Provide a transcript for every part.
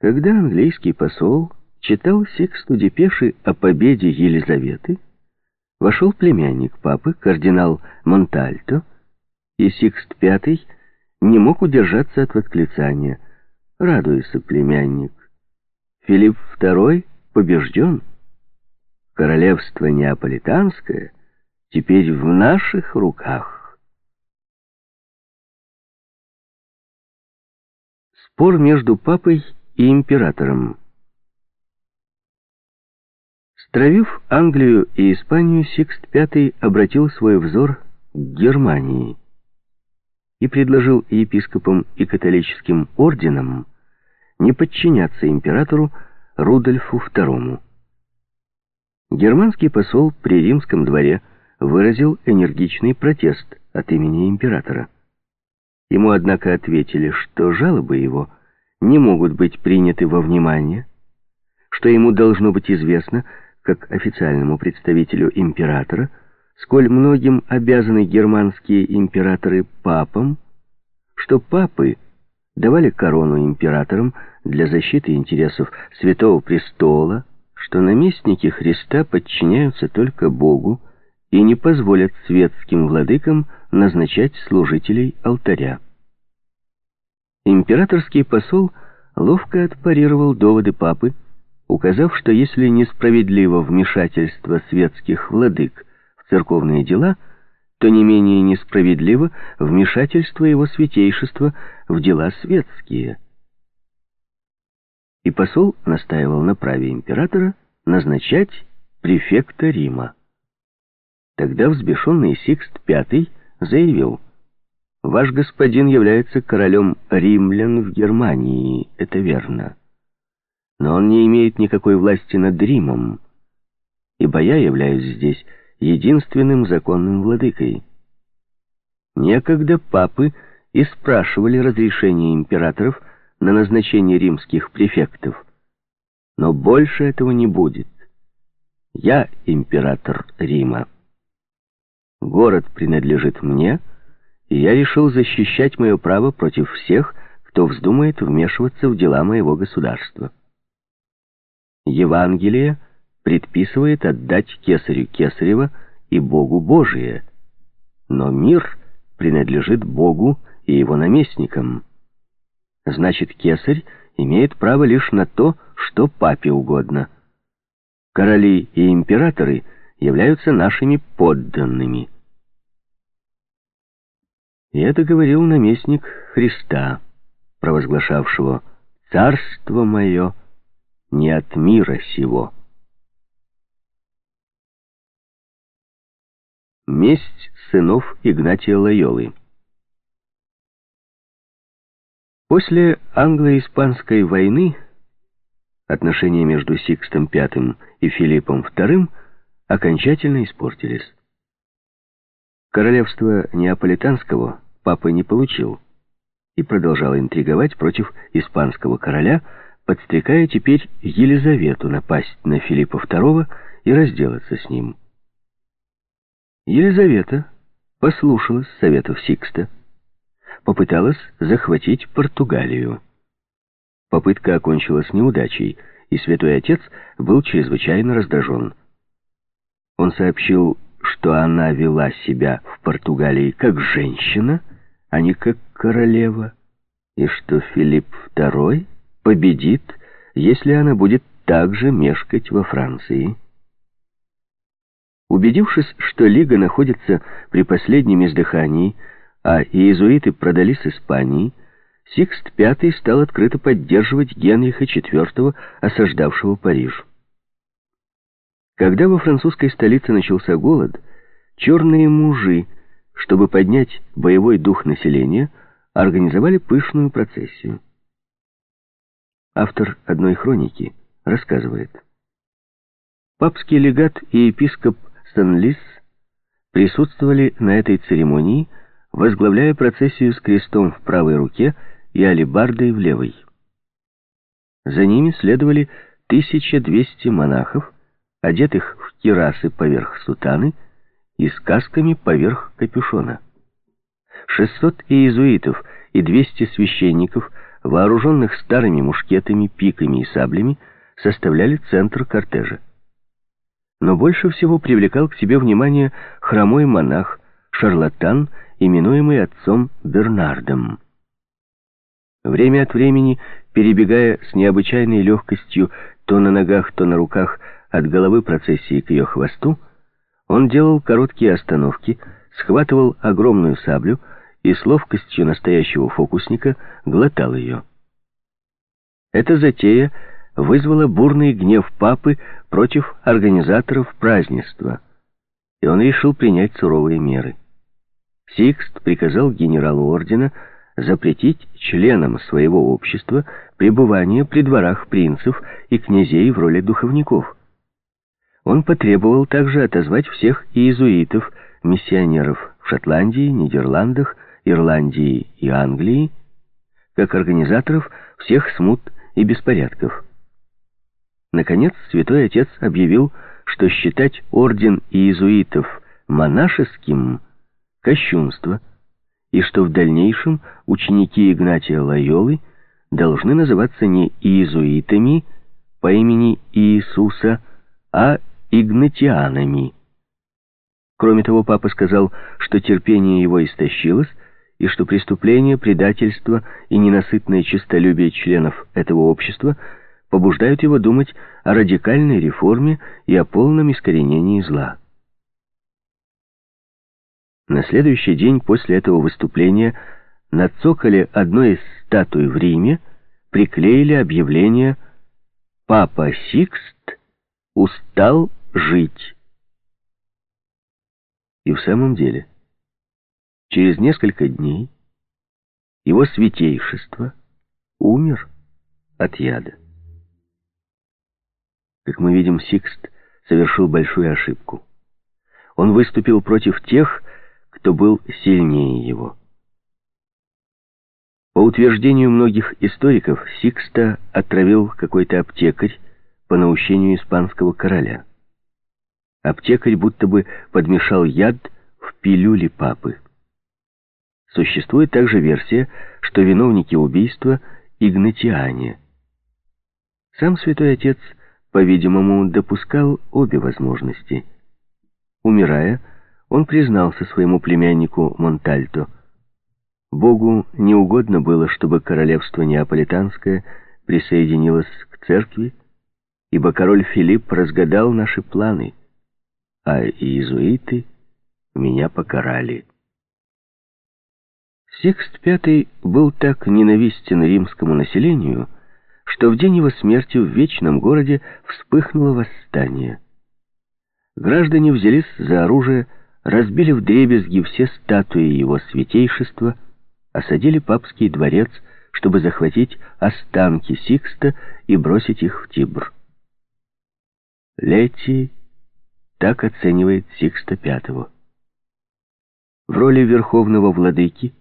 Когда английский посол читал Сиксту депеши о победе Елизаветы, вошел племянник папы, кардинал Монтальто, и Сикст V не мог удержаться от восклицания «Радуйся, племянник! Филипп II побежден! Королевство Неаполитанское теперь в наших руках!» Спор между папой и императором Стравив Англию и Испанию, Сикст V обратил свой взор к Германии и предложил епископам и католическим орденам не подчиняться императору Рудольфу II. Германский посол при римском дворе выразил энергичный протест от имени императора. Ему, однако, ответили, что жалобы его не могут быть приняты во внимание, что ему должно быть известно, как официальному представителю императора, сколь многим обязаны германские императоры папам, что папы давали корону императорам для защиты интересов Святого Престола, что наместники Христа подчиняются только Богу и не позволят светским владыкам назначать служителей алтаря. Императорский посол ловко отпарировал доводы папы, указав, что если несправедливо вмешательство светских владык в церковные дела, то не менее несправедливо вмешательство его святейшества в дела светские. И посол настаивал на праве императора назначать префекта Рима. Тогда взбешенный Сикст V заявил, «Ваш господин является королем римлян в Германии, это верно» но он не имеет никакой власти над Римом, ибо я являюсь здесь единственным законным владыкой. Некогда папы и спрашивали разрешение императоров на назначение римских префектов, но больше этого не будет. Я император Рима. Город принадлежит мне, и я решил защищать мое право против всех, кто вздумает вмешиваться в дела моего государства. Евангелие предписывает отдать кесарю кесарева и Богу Божие, но мир принадлежит Богу и его наместникам. Значит, кесарь имеет право лишь на то, что папе угодно. Короли и императоры являются нашими подданными. И это говорил наместник Христа, провозглашавшего «Царство мое» не от мира сего. Месть сынов Игнатия Лойолы После англо-испанской войны отношения между Сикстом V и Филиппом II окончательно испортились. Королевство Неаполитанского папа не получил и продолжал интриговать против испанского короля, подстрекая теперь Елизавету напасть на Филиппа II и разделаться с ним. Елизавета послушалась советов Сикста, попыталась захватить Португалию. Попытка окончилась неудачей, и святой отец был чрезвычайно раздражен. Он сообщил, что она вела себя в Португалии как женщина, а не как королева, и что Филипп II победит, если она будет также мешкать во Франции. Убедившись, что Лига находится при последнем издыхании, а иезуиты продались Испании, Сикст V стал открыто поддерживать Генриха IV, осаждавшего Париж. Когда во французской столице начался голод, черные мужи, чтобы поднять боевой дух населения, организовали пышную процессию автор одной хроники, рассказывает. Папский легат и епископ Сен-Лис присутствовали на этой церемонии, возглавляя процессию с крестом в правой руке и алебардой в левой. За ними следовали 1200 монахов, одетых в кирасы поверх сутаны и с касками поверх капюшона. 600 иезуитов и 200 священников вооруженных старыми мушкетами, пиками и саблями, составляли центр кортежа. Но больше всего привлекал к себе внимание хромой монах, шарлатан, именуемый отцом Бернардом. Время от времени, перебегая с необычайной легкостью то на ногах, то на руках от головы процессии к ее хвосту, он делал короткие остановки, схватывал огромную саблю и с ловкостью настоящего фокусника глотал ее. Эта затея вызвала бурный гнев папы против организаторов празднества, и он решил принять суровые меры. Сикст приказал генералу ордена запретить членам своего общества пребывание при дворах принцев и князей в роли духовников. Он потребовал также отозвать всех иезуитов, миссионеров в Шотландии, Нидерландах, Ирландии и Англии, как организаторов всех смут и беспорядков. Наконец, Святой Отец объявил, что считать орден иезуитов монашеским – кощунство, и что в дальнейшем ученики Игнатия Лайолы должны называться не иезуитами по имени Иисуса, а игнатианами. Кроме того, папа сказал, что терпение его истощилось, и что преступление, предательство и ненасытное честолюбие членов этого общества побуждают его думать о радикальной реформе и о полном искоренении зла. На следующий день после этого выступления на цоколе одной из статуй в Риме приклеили объявление «Папа Сикст устал жить». И в самом деле... Через несколько дней его святейшество умер от яда. Как мы видим, Сикст совершил большую ошибку. Он выступил против тех, кто был сильнее его. По утверждению многих историков, Сикста отравил какой-то аптекарь по наущению испанского короля. Аптекарь будто бы подмешал яд в пилюли папы. Существует также версия, что виновники убийства — игнатиане. Сам Святой Отец, по-видимому, допускал обе возможности. Умирая, он признался своему племяннику Монтальто. Богу не угодно было, чтобы королевство Неаполитанское присоединилось к церкви, ибо король Филипп разгадал наши планы, а иезуиты меня покарали. Сикст V был так ненавистен римскому населению, что в день его смерти в Вечном городе вспыхнуло восстание. Граждане взялись за оружие, разбили вдребезги все статуи его святейшества, осадили папский дворец, чтобы захватить останки Сикста и бросить их в Тибр. Лети так оценивает Сикста V. В роли верховного владыки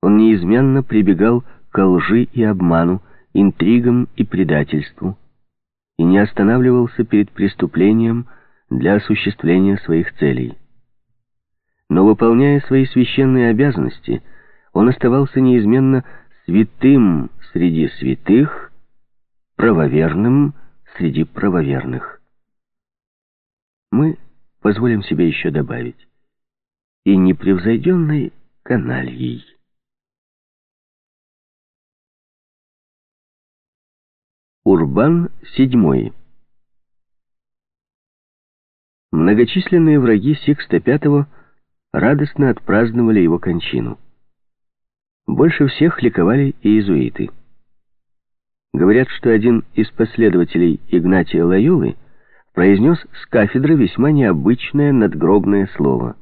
он неизменно прибегал к лжи и обману, интригам и предательству, и не останавливался перед преступлением для осуществления своих целей. Но, выполняя свои священные обязанности, он оставался неизменно святым среди святых, правоверным среди правоверных. Мы позволим себе еще добавить и непревзойденной канальей. Урбан VII Многочисленные враги Сикста V радостно отпраздновали его кончину. Больше всех ликовали иезуиты. Говорят, что один из последователей Игнатия Лайолы произнес с кафедры весьма необычное надгробное слово.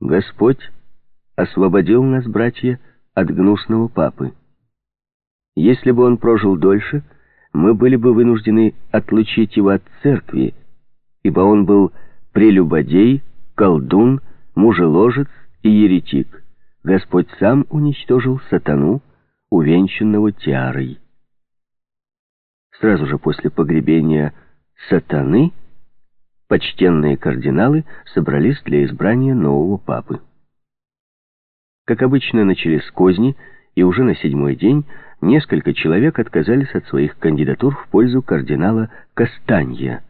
«Господь освободил нас, братья, от гнусного папы». Если бы он прожил дольше, мы были бы вынуждены отлучить его от церкви, ибо он был прелюбодей, колдун, мужеложец и еретик. Господь сам уничтожил сатану, увенчанного тиарой. Сразу же после погребения сатаны почтенные кардиналы собрались для избрания нового папы. Как обычно, начались козни, и уже на седьмой день несколько человек отказались от своих кандидатур в пользу кардинала Кастанья,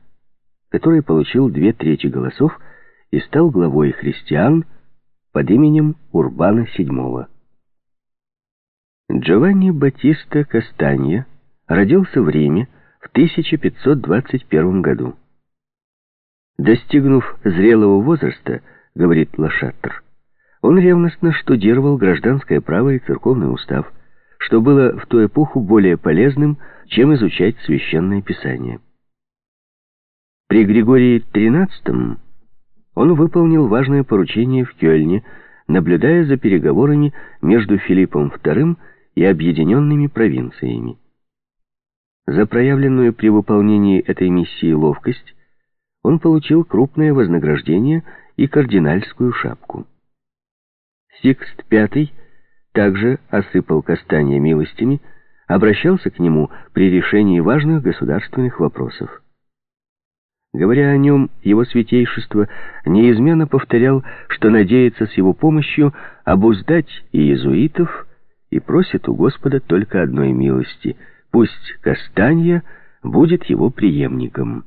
который получил две трети голосов и стал главой христиан под именем Урбана VII. Джованни Батиста Кастанья родился в Риме в 1521 году. Достигнув зрелого возраста, говорит Лашаттер, он ревностно штудировал гражданское право и церковный устав, что было в ту эпоху более полезным, чем изучать священное писание. При Григории XIII он выполнил важное поручение в Кёльне, наблюдая за переговорами между Филиппом II и объединенными провинциями. За проявленную при выполнении этой миссии ловкость он получил крупное вознаграждение и кардинальскую шапку. Сикст V также осыпал Кастанья милостями, обращался к нему при решении важных государственных вопросов. Говоря о нем, его святейшество неизменно повторял, что надеется с его помощью обуздать иезуитов и просит у Господа только одной милости — пусть Кастанья будет его преемником.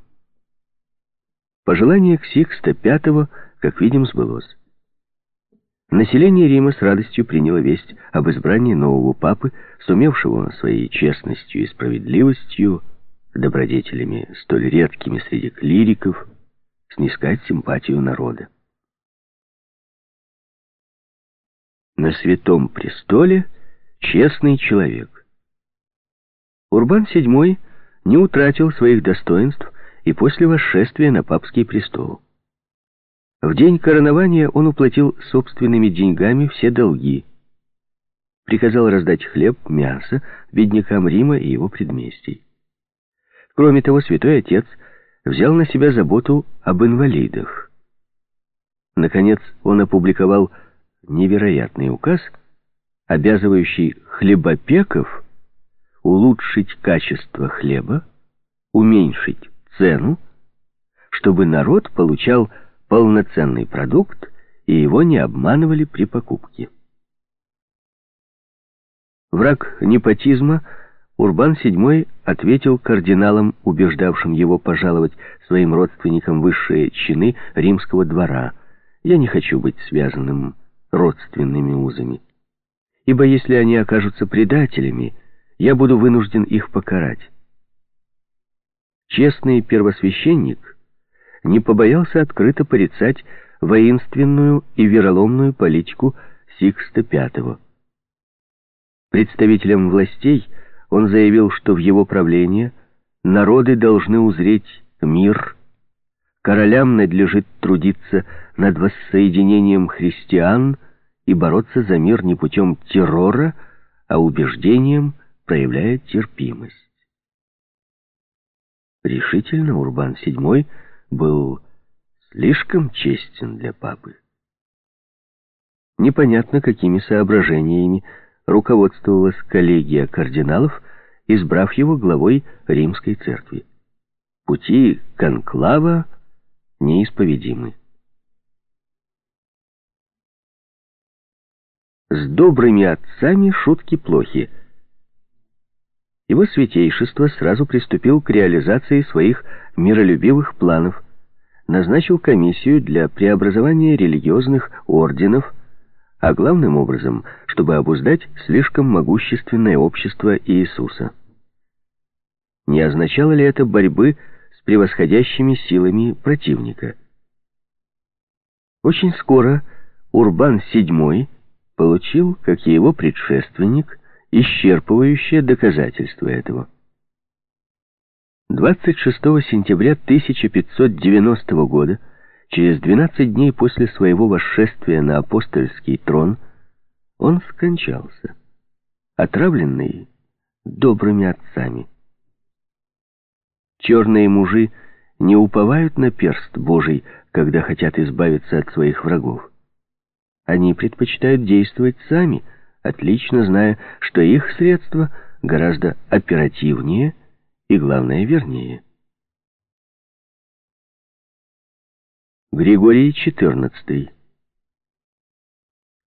Пожелание Ксикста V, как видим, сбылось. Население Рима с радостью приняло весть об избрании нового папы, сумевшего своей честностью и справедливостью, добродетелями столь редкими среди клириков, снискать симпатию народа. На святом престоле честный человек. Урбан VII не утратил своих достоинств и после восшествия на папский престол. В день коронования он уплатил собственными деньгами все долги. Приказал раздать хлеб, мясо беднякам Рима и его предместий. Кроме того, святой отец взял на себя заботу об инвалидах. Наконец, он опубликовал невероятный указ, обязывающий хлебопеков улучшить качество хлеба, уменьшить цену, чтобы народ получал полноценный продукт и его не обманывали при покупке. Враг непотизма Урбан VII ответил кардиналам, убеждавшим его пожаловать своим родственникам высшие чины римского двора. «Я не хочу быть связанным родственными узами, ибо если они окажутся предателями, я буду вынужден их покарать». Честный первосвященник не побоялся открыто порицать воинственную и вероломную политику Сикста V. Представителям властей он заявил, что в его правление народы должны узреть мир, королям надлежит трудиться над воссоединением христиан и бороться за мир не путем террора, а убеждением, проявляя терпимость. Решительно Урбан VII был слишком честен для папы. Непонятно, какими соображениями руководствовалась коллегия кардиналов, избрав его главой римской церкви. Пути конклава неисповедимы. С добрыми отцами шутки плохи — его святейшество сразу приступил к реализации своих миролюбивых планов, назначил комиссию для преобразования религиозных орденов, а главным образом, чтобы обуздать слишком могущественное общество Иисуса. Не означало ли это борьбы с превосходящими силами противника? Очень скоро Урбан VII получил, как и его предшественник, исчерпывающее доказательство этого. 26 сентября 1590 года, через 12 дней после своего восшествия на апостольский трон, он скончался, отравленный добрыми отцами. Черные мужи не уповают на перст Божий, когда хотят избавиться от своих врагов. Они предпочитают действовать сами – отлично зная, что их средства гораздо оперативнее и, главное, вернее. Григорий XIV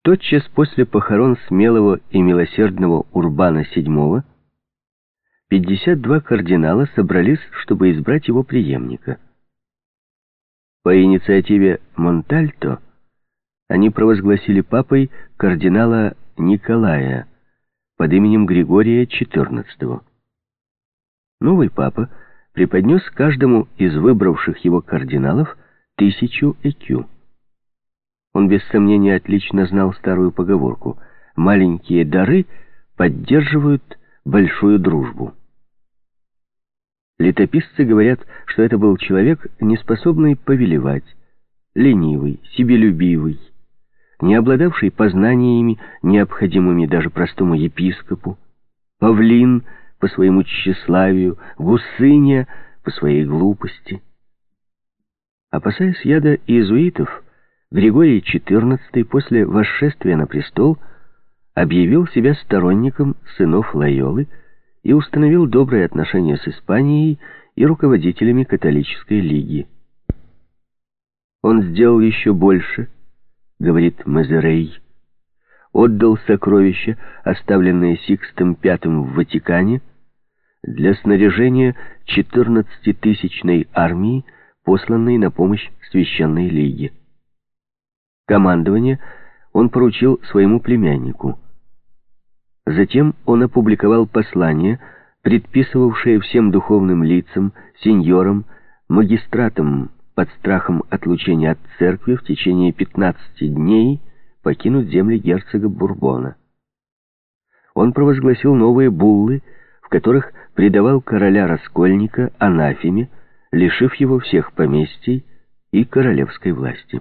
Тотчас после похорон смелого и милосердного Урбана VII 52 кардинала собрались, чтобы избрать его преемника. По инициативе Монтальто они провозгласили папой кардинала Николая под именем Григория XIV. Новый папа преподнес каждому из выбравших его кардиналов тысячу ЭКЮ. Он без сомнения отлично знал старую поговорку «маленькие дары поддерживают большую дружбу». Летописцы говорят, что это был человек, неспособный повелевать, ленивый, себелюбивый, не обладавший познаниями, необходимыми даже простому епископу, павлин по своему тщеславию, гусыня по своей глупости. Опасаясь яда иезуитов, Григорий XIV после восшествия на престол объявил себя сторонником сынов Лайолы и установил добрые отношения с Испанией и руководителями католической лиги. Он сделал еще больше, говорит Мазерей, отдал сокровища, оставленные Сикстом V в Ватикане, для снаряжения 14-тысячной армии, посланной на помощь Священной Лиге. Командование он поручил своему племяннику. Затем он опубликовал послание, предписывавшее всем духовным лицам, сеньорам, магистратам под страхом отлучения от церкви в течение 15 дней покинуть земли герцога Бурбона. Он провозгласил новые буллы, в которых предавал короля-раскольника анафеме, лишив его всех поместий и королевской власти.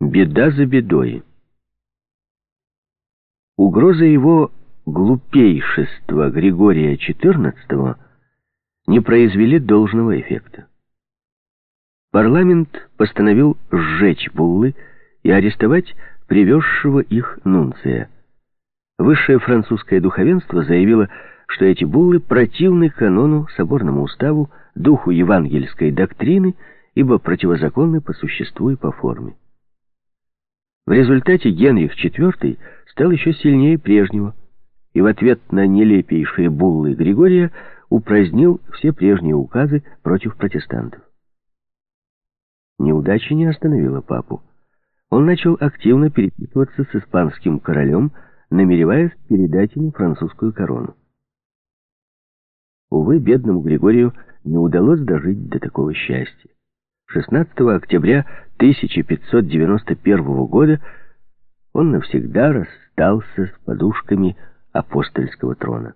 Беда за бедой. Угроза его глупейшества Григория XIV не произвели должного эффекта. Парламент постановил сжечь буллы и арестовать привезшего их нунция. Высшее французское духовенство заявило, что эти буллы противны канону, соборному уставу, духу евангельской доктрины, ибо противозаконны по существу и по форме. В результате Генрих IV стал еще сильнее прежнего, и в ответ на нелепейшие буллы Григория упразднил все прежние указы против протестантов. Неудача не остановила папу. Он начал активно переписываться с испанским королем, намереваясь передать ему французскую корону. Увы, бедному Григорию не удалось дожить до такого счастья. 16 октября 1591 года он навсегда расстался с подушками апостольского трона.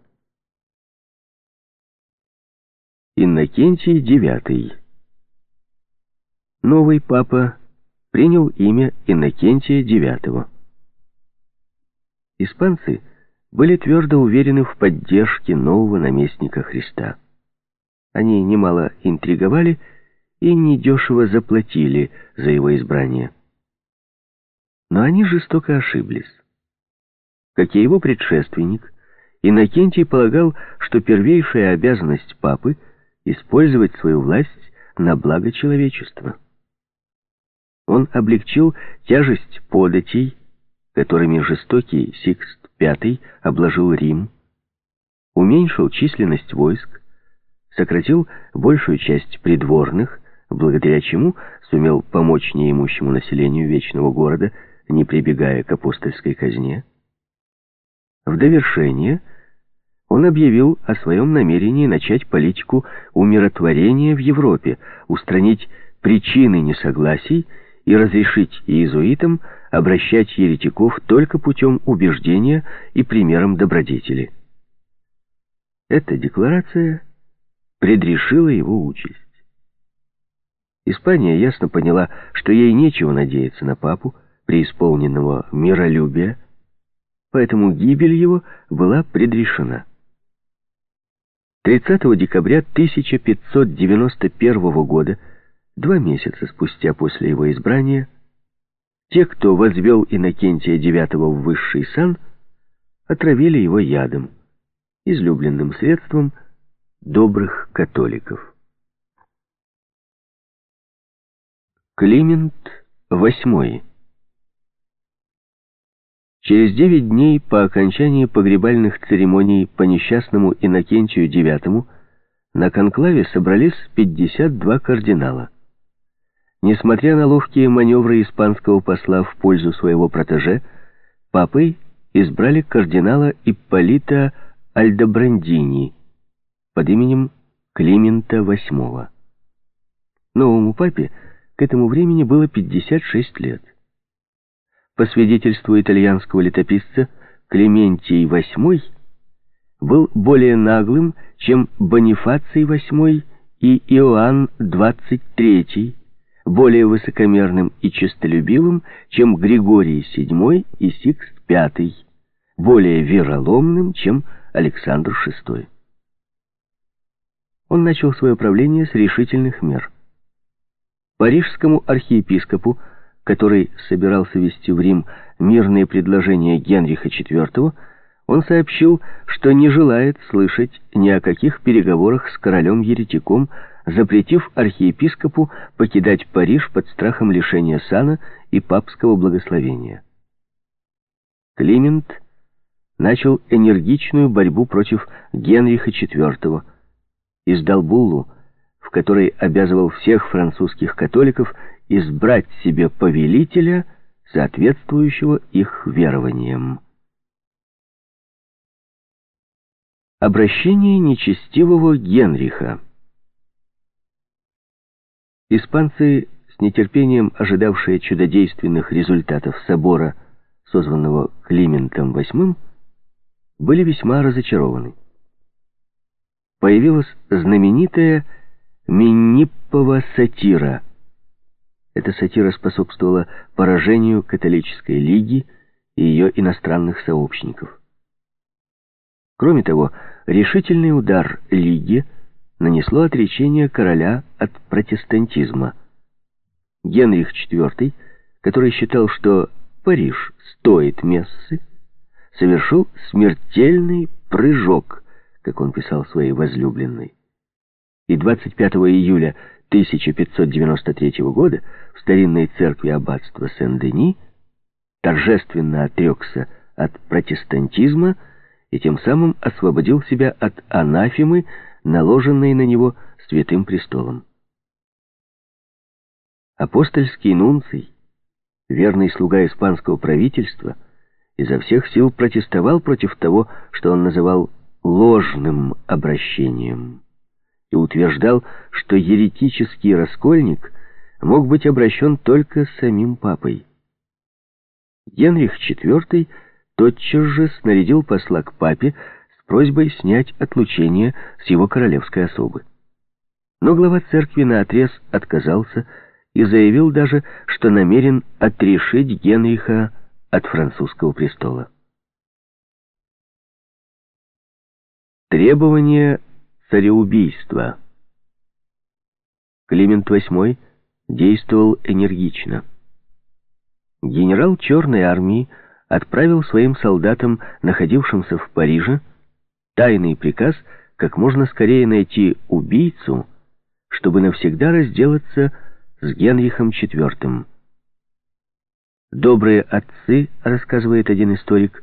Иннокентий IX Новый папа принял имя Иннокентия IX. Испанцы были твердо уверены в поддержке нового наместника Христа. Они немало интриговали и недешево заплатили за его избрание. Но они жестоко ошиблись. Как и его предшественник, Иннокентий полагал, что первейшая обязанность папы — использовать свою власть на благо человечества. Он облегчил тяжесть податей, которыми жестокий Сикст V обложил Рим, уменьшил численность войск, сократил большую часть придворных, благодаря чему сумел помочь неимущему населению Вечного Города, не прибегая к апостольской казне. В довершение он объявил о своем намерении начать политику умиротворения в Европе, устранить причины несогласий и разрешить иезуитам обращать еретиков только путем убеждения и примером добродетели. Эта декларация предрешила его участь. Испания ясно поняла, что ей нечего надеяться на папу, преисполненного миролюбия, поэтому гибель его была предрешена. 30 декабря 1591 года, два месяца спустя после его избрания, те, кто возвел Иннокентия IX в высший сан, отравили его ядом, излюбленным средством добрых католиков. Климент VIII Через девять дней по окончании погребальных церемоний по несчастному Иннокентию IX на конклаве собрались 52 кардинала. Несмотря на ловкие маневры испанского посла в пользу своего протеже, папой избрали кардинала Ипполита Альдобрандини под именем Климента VIII. Новому папе к этому времени было 56 лет. По свидетельству итальянского летописца, Клементий VIII был более наглым, чем Бонифаций VIII и Иоанн XXIII, более высокомерным и честолюбивым, чем Григорий VII и Сикст V, более вероломным, чем Александр VI. Он начал свое правление с решительных мер. Парижскому архиепископу который собирался вести в Рим мирные предложения Генриха IV, он сообщил, что не желает слышать ни о каких переговорах с королем-еретиком, запретив архиепископу покидать Париж под страхом лишения сана и папского благословения. Климент начал энергичную борьбу против Генриха IV, издал буллу, в которой обязывал всех французских католиков избрать себе повелителя, соответствующего их верованиям. Обращение нечестивого Генриха Испанцы, с нетерпением ожидавшие чудодейственных результатов собора, созванного Климентом VIII, были весьма разочарованы. Появилась знаменитая Миниппова сатира – эта сатира способствовала поражению католической лиги и ее иностранных сообщников. Кроме того, решительный удар лиги нанесло отречение короля от протестантизма. Генрих IV, который считал, что Париж стоит мессы, совершил смертельный прыжок, как он писал своей возлюбленной. И 25 июля 1593 года в старинной церкви аббатства Сен-Дени торжественно отрекся от протестантизма и тем самым освободил себя от анафемы, наложенной на него святым престолом. Апостольский нунций, верный слуга испанского правительства, изо всех сил протестовал против того, что он называл ложным обращением и утверждал, что еретический раскольник мог быть обращен только самим папой. Генрих IV тотчас же снарядил посла к папе с просьбой снять отлучение с его королевской особы. Но глава церкви наотрез отказался и заявил даже, что намерен отрешить Генриха от французского престола. Требования цареубийства. Климент VIII действовал энергично. Генерал Черной армии отправил своим солдатам, находившимся в Париже, тайный приказ как можно скорее найти убийцу, чтобы навсегда разделаться с Генрихом IV. Добрые отцы, рассказывает один историк,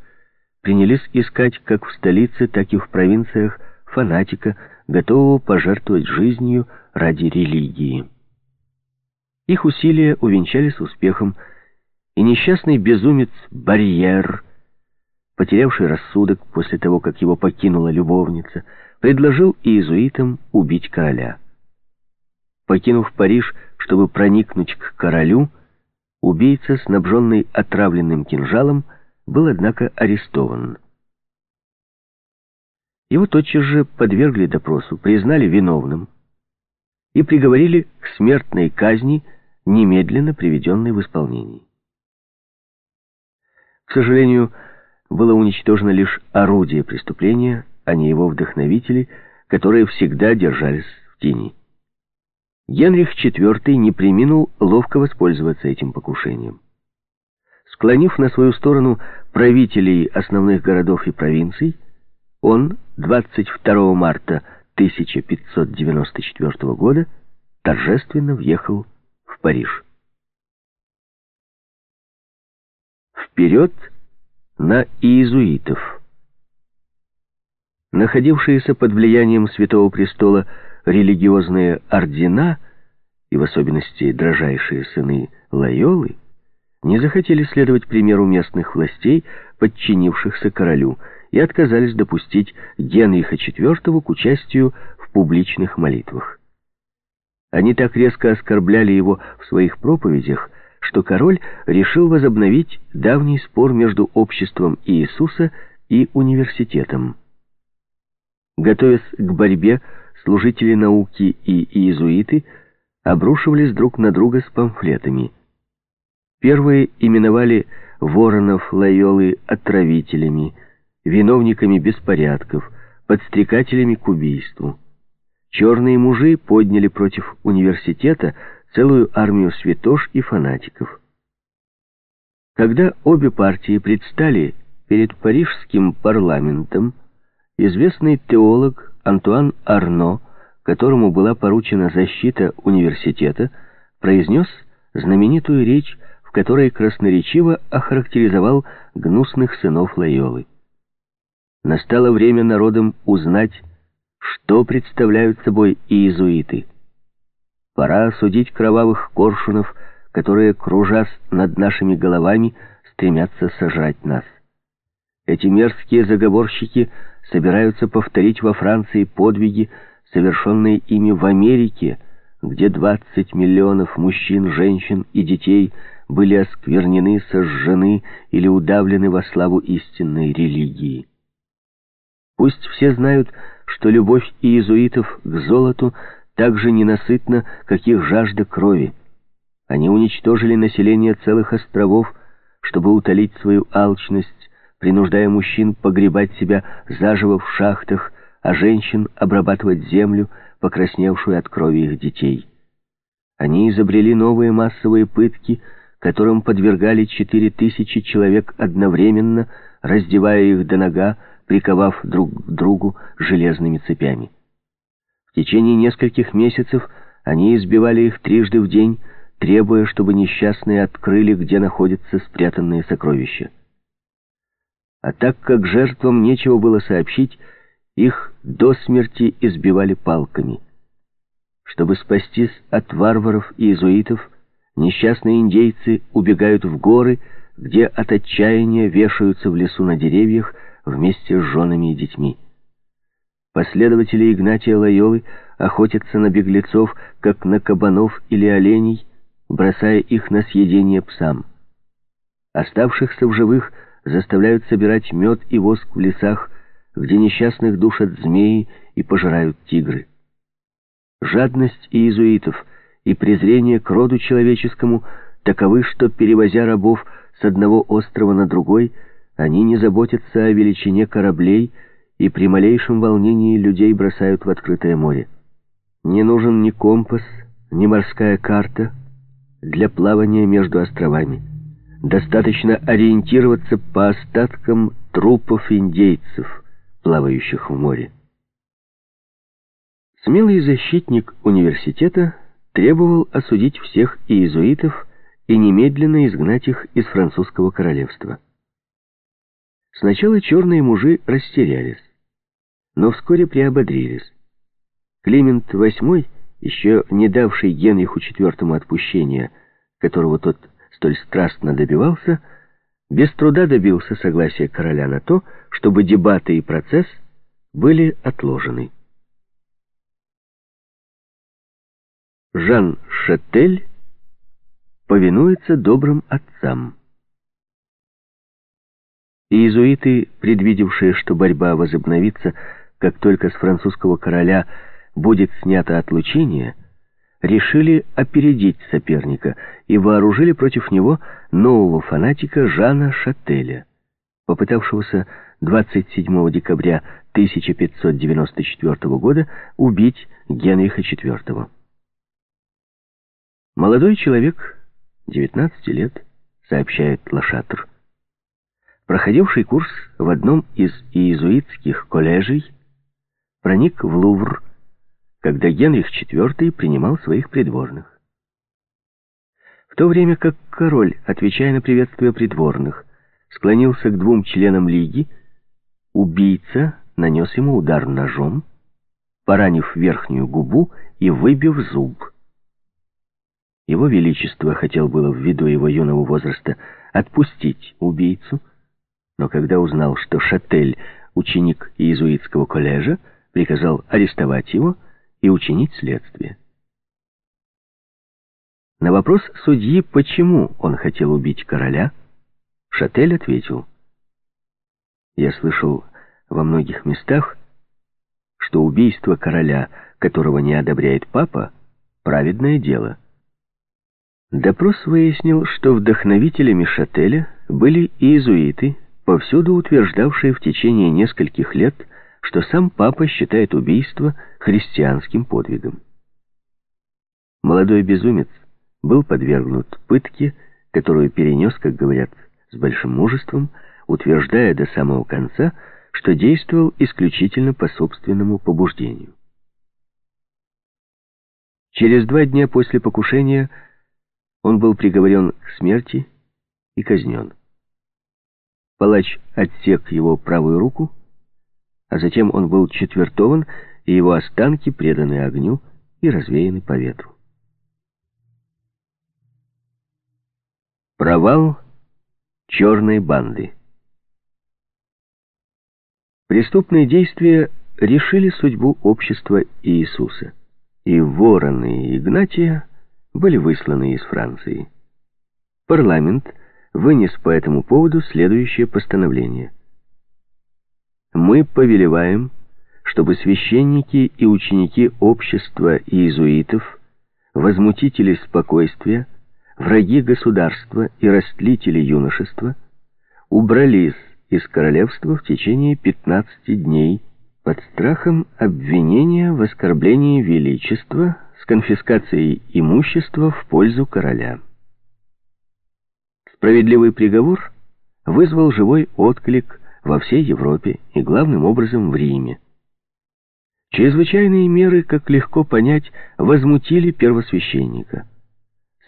принялись искать как в столице, так и в провинциях фанатика, готового пожертвовать жизнью ради религии. Их усилия увенчались успехом, и несчастный безумец Барьер, потерявший рассудок после того, как его покинула любовница, предложил иезуитам убить короля. Покинув Париж, чтобы проникнуть к королю, убийца, снабженный отравленным кинжалом, был, однако, арестован. Его тотчас же подвергли допросу, признали виновным и приговорили к смертной казни, немедленно приведенной в исполнение. К сожалению, было уничтожено лишь орудие преступления, а не его вдохновители, которые всегда держались в тени. Генрих IV не приминул ловко воспользоваться этим покушением. Склонив на свою сторону правителей основных городов и провинций, он 22 марта 1594 года торжественно въехал в Париж. вперед на иезуитов. Находившиеся под влиянием Святого Престола религиозные ордена, и в особенности дрожайшие сыны Лайолы, не захотели следовать примеру местных властей, подчинившихся королю, и отказались допустить Генриха IV к участию в публичных молитвах. Они так резко оскорбляли его в своих проповедях, что король решил возобновить давний спор между обществом Иисуса и университетом. Готовясь к борьбе, служители науки и иезуиты обрушивались друг на друга с памфлетами. Первые именовали воронов Лайолы отравителями, виновниками беспорядков, подстрекателями к убийству. Черные мужи подняли против университета целую армию святош и фанатиков. Когда обе партии предстали перед парижским парламентом, известный теолог Антуан Арно, которому была поручена защита университета, произнес знаменитую речь, в которой красноречиво охарактеризовал гнусных сынов Лайолы. Настало время народам узнать, что представляют собой иезуиты. Пора осудить кровавых коршунов, которые, кружась над нашими головами, стремятся сожрать нас. Эти мерзкие заговорщики собираются повторить во Франции подвиги, совершенные ими в Америке, где 20 миллионов мужчин, женщин и детей были осквернены, сожжены или удавлены во славу истинной религии. Пусть все знают, что любовь иезуитов к золоту так же ненасытна, как их жажда крови. Они уничтожили население целых островов, чтобы утолить свою алчность, принуждая мужчин погребать себя заживо в шахтах, а женщин обрабатывать землю, покрасневшую от крови их детей. Они изобрели новые массовые пытки, которым подвергали четыре тысячи человек одновременно, раздевая их до нога, приковав друг к другу железными цепями. В течение нескольких месяцев они избивали их трижды в день, требуя, чтобы несчастные открыли, где находятся спрятанные сокровища. А так как жертвам нечего было сообщить, их до смерти избивали палками. Чтобы спастись от варваров и иезуитов, несчастные индейцы убегают в горы, где от отчаяния вешаются в лесу на деревьях, вместе с женами и детьми. Последователи Игнатия Лайолы охотятся на беглецов, как на кабанов или оленей, бросая их на съедение псам. Оставшихся в живых заставляют собирать мед и воск в лесах, где несчастных душат змеи и пожирают тигры. Жадность иезуитов и презрение к роду человеческому таковы, что, перевозя рабов с одного острова на другой, они не заботятся о величине кораблей и при малейшем волнении людей бросают в открытое море. Не нужен ни компас, ни морская карта для плавания между островами. Достаточно ориентироваться по остаткам трупов индейцев, плавающих в море. Смелый защитник университета требовал осудить всех иезуитов и немедленно изгнать их из французского королевства. Сначала черные мужи растерялись, но вскоре приободрились. Климент VIII, еще не давший Генриху IV отпущения, которого тот столь страстно добивался, без труда добился согласия короля на то, чтобы дебаты и процесс были отложены. Жан Шатель повинуется добрым отцам. Иезуиты, предвидевшие, что борьба возобновится, как только с французского короля будет снято отлучение, решили опередить соперника и вооружили против него нового фанатика Жана Шателя, попытавшегося 27 декабря 1594 года убить Генриха IV. Молодой человек, 19 лет, сообщает Лошатр, проходивший курс в одном из иезуитских коллежей, проник в Лувр, когда Генрих IV принимал своих придворных. В то время как король, отвечая на приветствие придворных, склонился к двум членам лиги, убийца нанес ему удар ножом, поранив верхнюю губу и выбив зуб. Его Величество хотел было ввиду его юного возраста отпустить убийцу, но когда узнал, что Шатель — ученик иезуитского коллежа, приказал арестовать его и учинить следствие. На вопрос судьи, почему он хотел убить короля, Шатель ответил, «Я слышал во многих местах, что убийство короля, которого не одобряет папа, праведное дело». Допрос выяснил, что вдохновителями Шателя были иезуиты, повсюду утверждавшие в течение нескольких лет, что сам папа считает убийство христианским подвигом. Молодой безумец был подвергнут пытке, которую перенес, как говорят, с большим мужеством, утверждая до самого конца, что действовал исключительно по собственному побуждению. Через два дня после покушения он был приговорен к смерти и казнен. Палач отсек его правую руку, а затем он был четвертован, и его останки преданы огню и развеяны по ветру. Провал черной банды. Преступные действия решили судьбу общества Иисуса, и вороны Игнатия были высланы из Франции. Парламент вынес по этому поводу следующее постановление. «Мы повелеваем, чтобы священники и ученики общества иезуитов, возмутители спокойствия, враги государства и растлители юношества убрались из королевства в течение 15 дней под страхом обвинения в оскорблении величества с конфискацией имущества в пользу короля. Справедливый приговор вызвал живой отклик во всей Европе и главным образом в Риме. Чрезвычайные меры, как легко понять, возмутили первосвященника –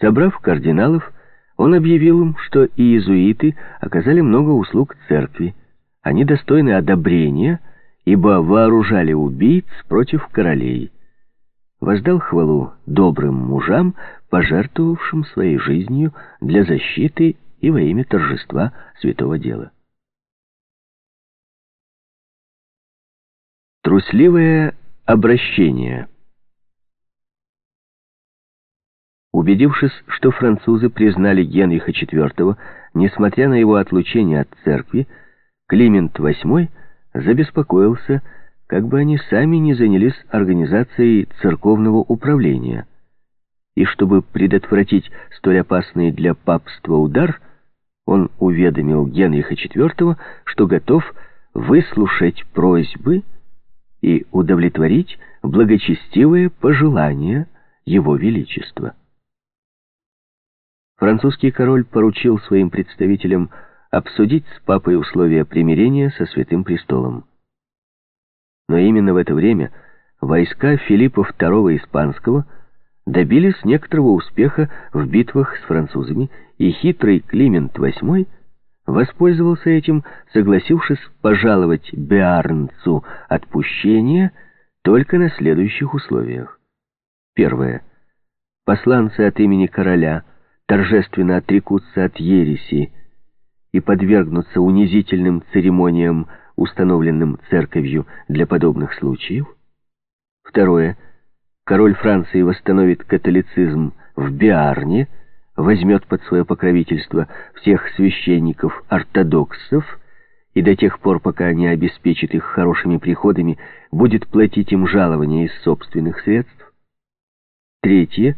Собрав кардиналов, он объявил им, что иезуиты оказали много услуг церкви. Они достойны одобрения, ибо вооружали убийц против королей. Воздал хвалу добрым мужам, пожертвовавшим своей жизнью для защиты и во имя торжества святого дела. Трусливое обращение – Убедившись, что французы признали Генриха IV, несмотря на его отлучение от церкви, Климент VIII забеспокоился, как бы они сами не занялись организацией церковного управления. И чтобы предотвратить столь опасный для папства удар, он уведомил Генриха IV, что готов выслушать просьбы и удовлетворить благочестивые пожелания Его Величества. Французский король поручил своим представителям обсудить с папой условия примирения со Святым Престолом. Но именно в это время войска Филиппа II Испанского добились некоторого успеха в битвах с французами, и хитрый Климент VIII воспользовался этим, согласившись пожаловать Беарнцу отпущение только на следующих условиях. Первое. Посланцы от имени короля – торжественно отрекутся от ереси и подвергнутся унизительным церемониям, установленным церковью для подобных случаев. Второе. Король Франции восстановит католицизм в Биарне, возьмет под свое покровительство всех священников-ортодоксов и до тех пор, пока не обеспечит их хорошими приходами, будет платить им жалования из собственных средств. Третье.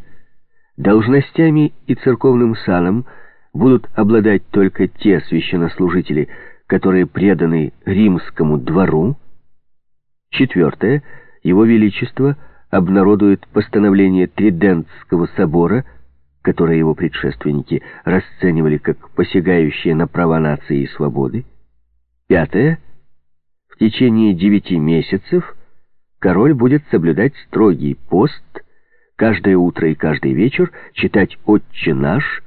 Должностями и церковным саном будут обладать только те священнослужители, которые преданы римскому двору. Четвертое. Его Величество обнародует постановление Тридентского собора, которое его предшественники расценивали как посягающее на права нации и свободы. Пятое. В течение девяти месяцев король будет соблюдать строгий пост – каждое утро и каждый вечер читать «Отче наш»,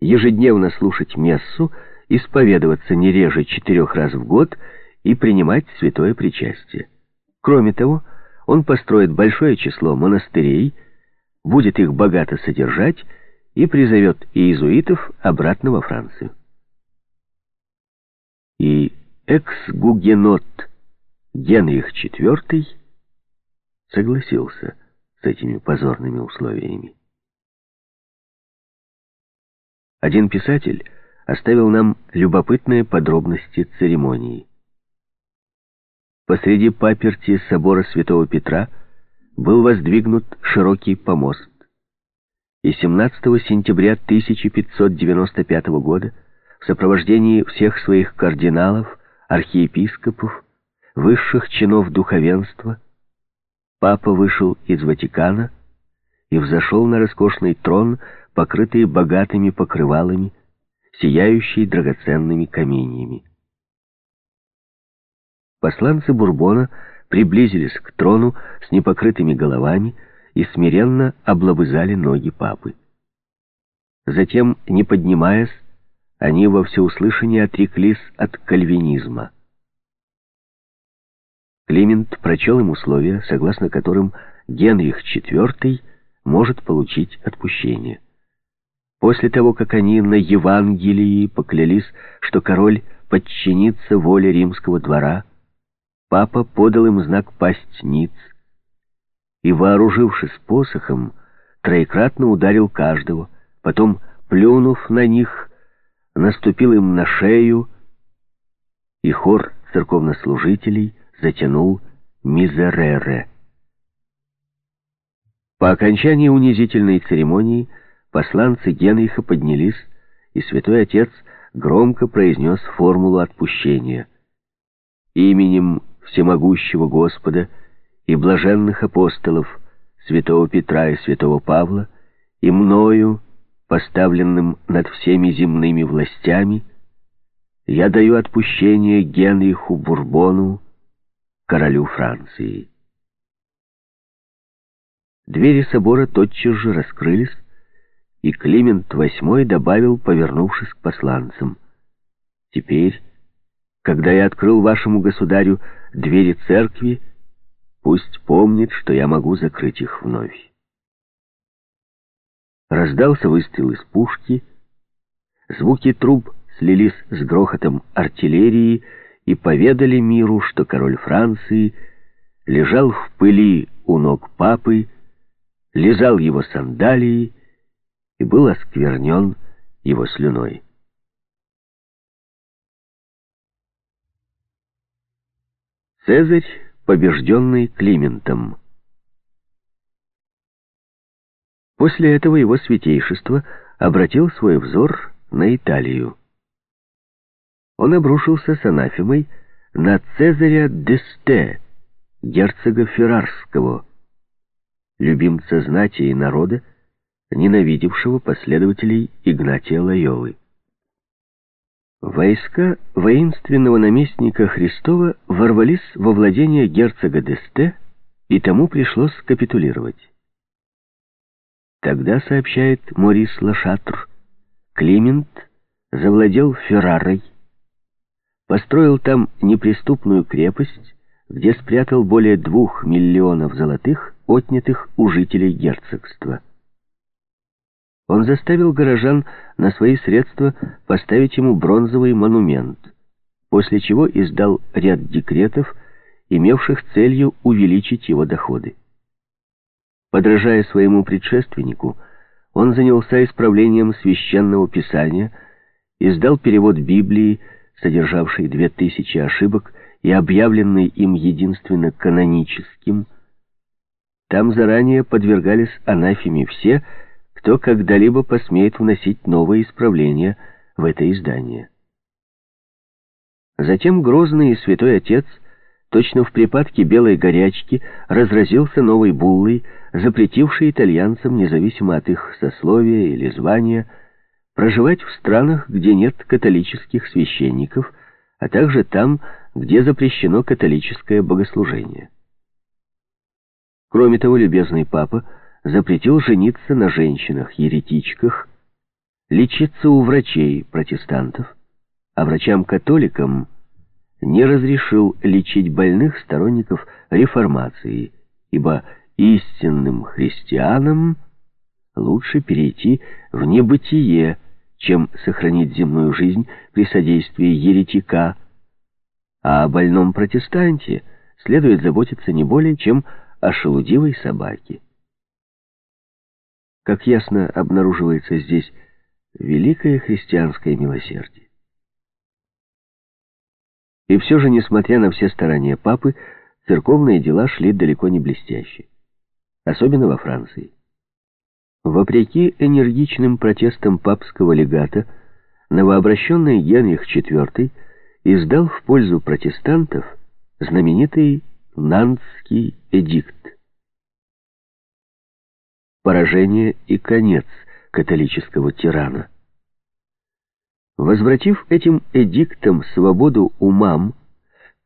ежедневно слушать мессу исповедоваться не реже четырех раз в год и принимать святое причастие. Кроме того, он построит большое число монастырей, будет их богато содержать и призовет иезуитов обратно во Францию. И экс-гугенот Генрих IV согласился с этими позорными условиями. Один писатель оставил нам любопытные подробности церемонии. Посреди паперти собора святого Петра был воздвигнут широкий помост. И 17 сентября 1595 года в сопровождении всех своих кардиналов, архиепископов, высших чинов духовенства, папа вышел из Ватикана и взошел на роскошный трон, покрытый богатыми покрывалами, сияющий драгоценными каменьями. Посланцы Бурбона приблизились к трону с непокрытыми головами и смиренно облобызали ноги папы. Затем, не поднимаясь, они во всеуслышание отреклись от кальвинизма. Климент прочел им условия, согласно которым Генрих IV может получить отпущение. После того, как они на Евангелии поклялись, что король подчинится воле римского двора, папа подал им знак пасть ниц и, вооружившись посохом, троекратно ударил каждого, потом, плюнув на них, наступил им на шею, и хор церковнослужителей затянул «Мизерере». По окончании унизительной церемонии посланцы Генриха поднялись, и святой отец громко произнес формулу отпущения. «Именем всемогущего Господа и блаженных апостолов святого Петра и святого Павла и мною, поставленным над всеми земными властями, я даю отпущение Генриху Бурбону, королю Франции. Двери собора тотчас же раскрылись, и Климент VIII добавил, повернувшись к посланцам, «Теперь, когда я открыл вашему государю двери церкви, пусть помнит, что я могу закрыть их вновь». Раздался выстрел из пушки, звуки труб слились с грохотом артиллерии и поведали миру, что король Франции лежал в пыли у ног папы, лизал его сандалии и был осквернен его слюной. Цезарь, побежденный Климентом. После этого его святейшество обратил свой взор на Италию. Он обрушился с анафемой на Цезаря Десте, герцога Феррарского, любимца знати и народа, ненавидевшего последователей Игнатия Лайолы. Войска воинственного наместника Христова ворвались во владение герцога Десте, и тому пришлось капитулировать. Тогда, сообщает Морис Лашатр, Климент завладел Феррарой, построил там неприступную крепость, где спрятал более двух миллионов золотых, отнятых у жителей герцогства. Он заставил горожан на свои средства поставить ему бронзовый монумент, после чего издал ряд декретов, имевших целью увеличить его доходы. Подражая своему предшественнику, он занялся исправлением священного писания, издал перевод Библии, содержавший две тысячи ошибок и объявленный им единственно каноническим. Там заранее подвергались анафеме все, кто когда-либо посмеет вносить новые исправления в это издание. Затем грозный и святой отец, точно в припадке белой горячки, разразился новой буллой, запретившей итальянцам, независимо от их сословия или звания, проживать в странах, где нет католических священников, а также там, где запрещено католическое богослужение. Кроме того, любезный папа запретил жениться на женщинах-еретичках, лечиться у врачей-протестантов, а врачам-католикам не разрешил лечить больных сторонников реформации, ибо истинным христианам лучше перейти в небытие, чем сохранить земную жизнь при содействии еретика, а о больном протестанте следует заботиться не более, чем о шелудивой собаке. Как ясно обнаруживается здесь великое христианское милосердие. И все же, несмотря на все старания папы, церковные дела шли далеко не блестяще. Особенно во Франции. Вопреки энергичным протестам папского легата, новообращенный Генрих IV издал в пользу протестантов знаменитый Нантский эдикт. Поражение и конец католического тирана. Возвратив этим эдиктом свободу умам,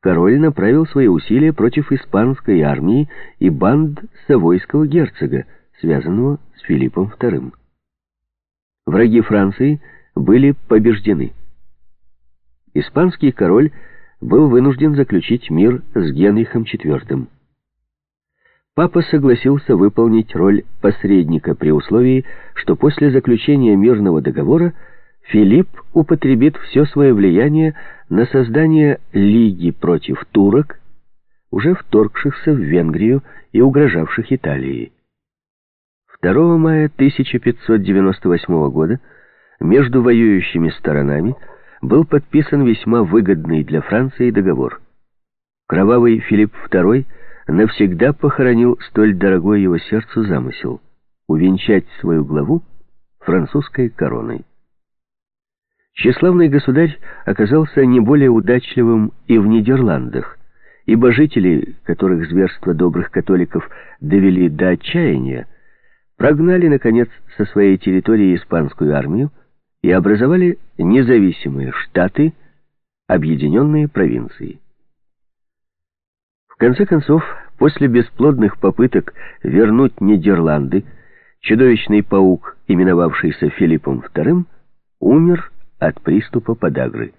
король направил свои усилия против испанской армии и банд Савойского герцога, связанного с Филиппом II. Враги Франции были побеждены. Испанский король был вынужден заключить мир с Генрихом IV. Папа согласился выполнить роль посредника при условии, что после заключения мирного договора Филипп употребит все свое влияние на создание лиги против турок, уже вторгшихся в Венгрию и угрожавших Италии. 2 мая 1598 года между воюющими сторонами был подписан весьма выгодный для Франции договор. Кровавый Филипп II навсегда похоронил столь дорогой его сердцу замысел — увенчать свою главу французской короной. Тщеславный государь оказался не более удачливым и в Нидерландах, ибо жители, которых зверства добрых католиков довели до отчаяния, прогнали, наконец, со своей территории испанскую армию и образовали независимые штаты, объединенные провинции. Конце концов, после бесплодных попыток вернуть Нидерланды, чудовищный паук, именовавшийся Филиппом II, умер от приступа подагры.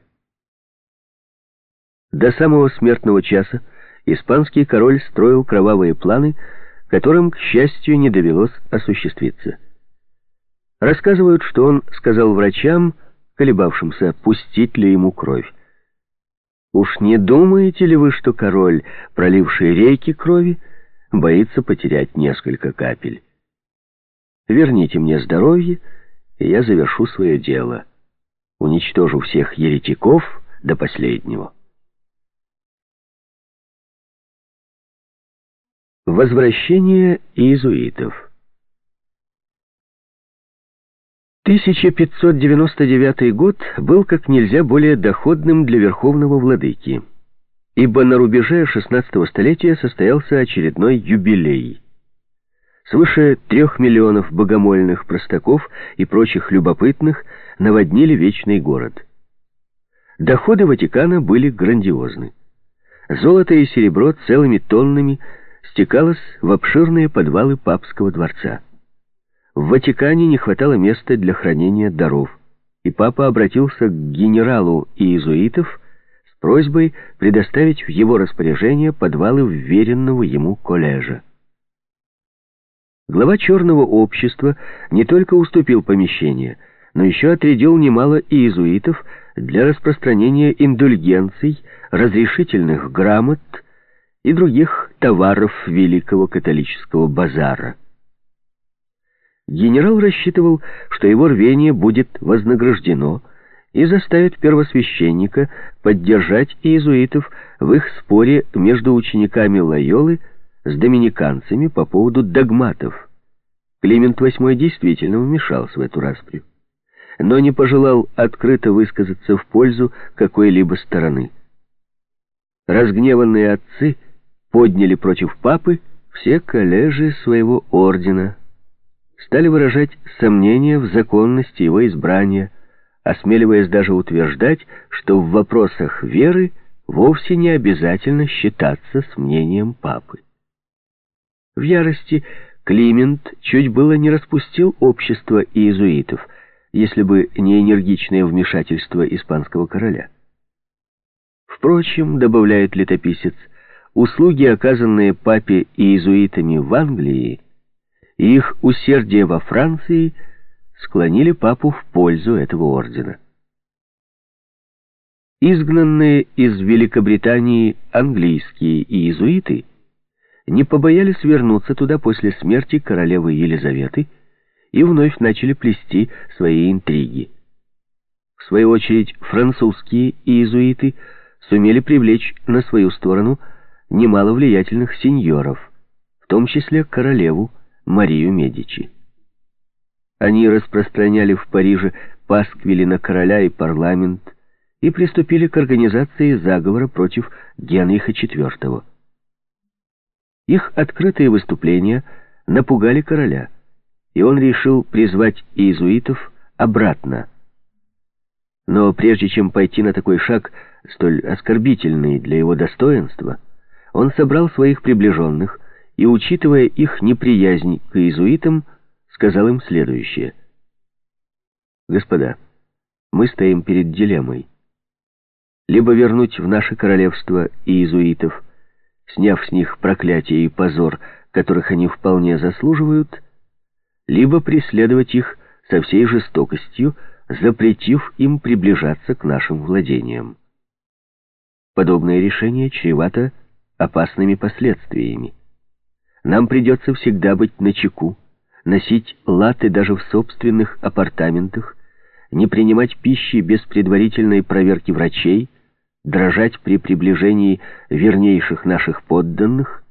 До самого смертного часа испанский король строил кровавые планы, которым, к счастью, не довелось осуществиться. Рассказывают, что он сказал врачам, колебавшимся, пустить ли ему кровь. «Уж не думаете ли вы, что король, проливший реки крови, боится потерять несколько капель? Верните мне здоровье, и я завершу свое дело. Уничтожу всех еретиков до последнего». Возвращение иезуитов 1599 год был как нельзя более доходным для верховного владыки, ибо на рубеже XVI столетия состоялся очередной юбилей. Свыше трех миллионов богомольных простаков и прочих любопытных наводнили вечный город. Доходы Ватикана были грандиозны. Золото и серебро целыми тоннами – стекалась в обширные подвалы папского дворца. В Ватикане не хватало места для хранения даров, и папа обратился к генералу иезуитов с просьбой предоставить в его распоряжение подвалы вверенного ему коллежа. Глава черного общества не только уступил помещение, но еще отрядил немало иезуитов для распространения индульгенций, разрешительных грамот и других товаров Великого католического базара. Генерал рассчитывал, что его рвение будет вознаграждено и заставит первосвященника поддержать иезуитов в их споре между учениками Лайолы с доминиканцами по поводу догматов. Климент VIII действительно вмешался в эту расприю, но не пожелал открыто высказаться в пользу какой-либо стороны. Разгневанные отцы — подняли против папы все коллежи своего ордена, стали выражать сомнения в законности его избрания, осмеливаясь даже утверждать, что в вопросах веры вовсе не обязательно считаться с мнением папы. В ярости Климент чуть было не распустил общество иезуитов, если бы не энергичное вмешательство испанского короля. Впрочем, добавляет летописец, услуги, оказанные папе иезуитами в Англии, и их усердие во Франции склонили папу в пользу этого ордена. Изгнанные из Великобритании английские иезуиты не побоялись вернуться туда после смерти королевы Елизаветы и вновь начали плести свои интриги. В свою очередь, французские иезуиты сумели привлечь на свою сторону немало влиятельных сеньоров, в том числе королеву Марию Медичи. Они распространяли в Париже пасквили на короля и парламент и приступили к организации заговора против Генриха IV. Их открытые выступления напугали короля – и он решил призвать иезуитов обратно. Но прежде чем пойти на такой шаг, столь оскорбительный для его достоинства, он собрал своих приближенных и, учитывая их неприязнь к иезуитам, сказал им следующее. «Господа, мы стоим перед дилеммой. Либо вернуть в наше королевство иезуитов, сняв с них проклятие и позор, которых они вполне заслуживают, — либо преследовать их со всей жестокостью, запретив им приближаться к нашим владениям. Подобное решение чревато опасными последствиями. Нам придется всегда быть начеку, носить латы даже в собственных апартаментах, не принимать пищи без предварительной проверки врачей, дрожать при приближении вернейших наших подданных,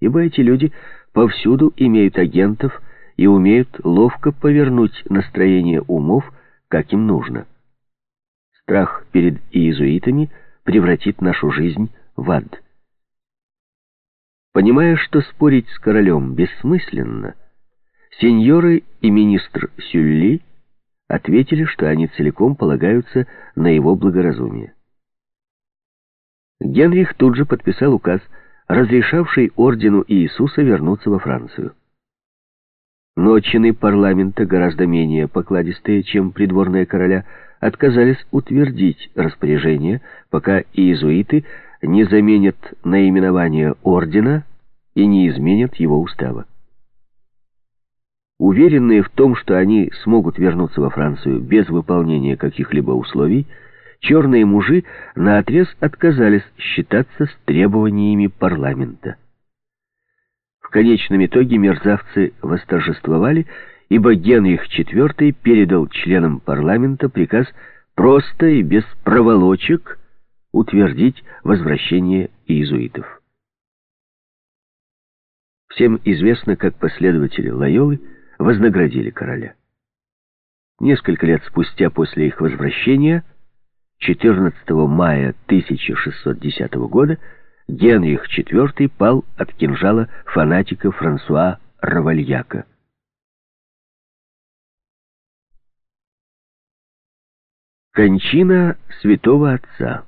ибо эти люди повсюду имеют агентов, и умеют ловко повернуть настроение умов, как им нужно. Страх перед иезуитами превратит нашу жизнь в ад. Понимая, что спорить с королем бессмысленно, сеньоры и министр Сюлли ответили, что они целиком полагаются на его благоразумие. Генрих тут же подписал указ, разрешавший ордену Иисуса вернуться во Францию. Но чины парламента, гораздо менее покладистые, чем придворные короля, отказались утвердить распоряжение, пока иезуиты не заменят наименование ордена и не изменят его устава. Уверенные в том, что они смогут вернуться во Францию без выполнения каких-либо условий, черные мужи наотрез отказались считаться с требованиями парламента конечном итоге мерзавцы восторжествовали, ибо Генрих IV передал членам парламента приказ просто и без проволочек утвердить возвращение иезуитов. Всем известно, как последователи Лайолы вознаградили короля. Несколько лет спустя после их возвращения, 14 мая 1610 года, Генрих IV пал от кинжала фанатика Франсуа Равальяка. Кончина святого отца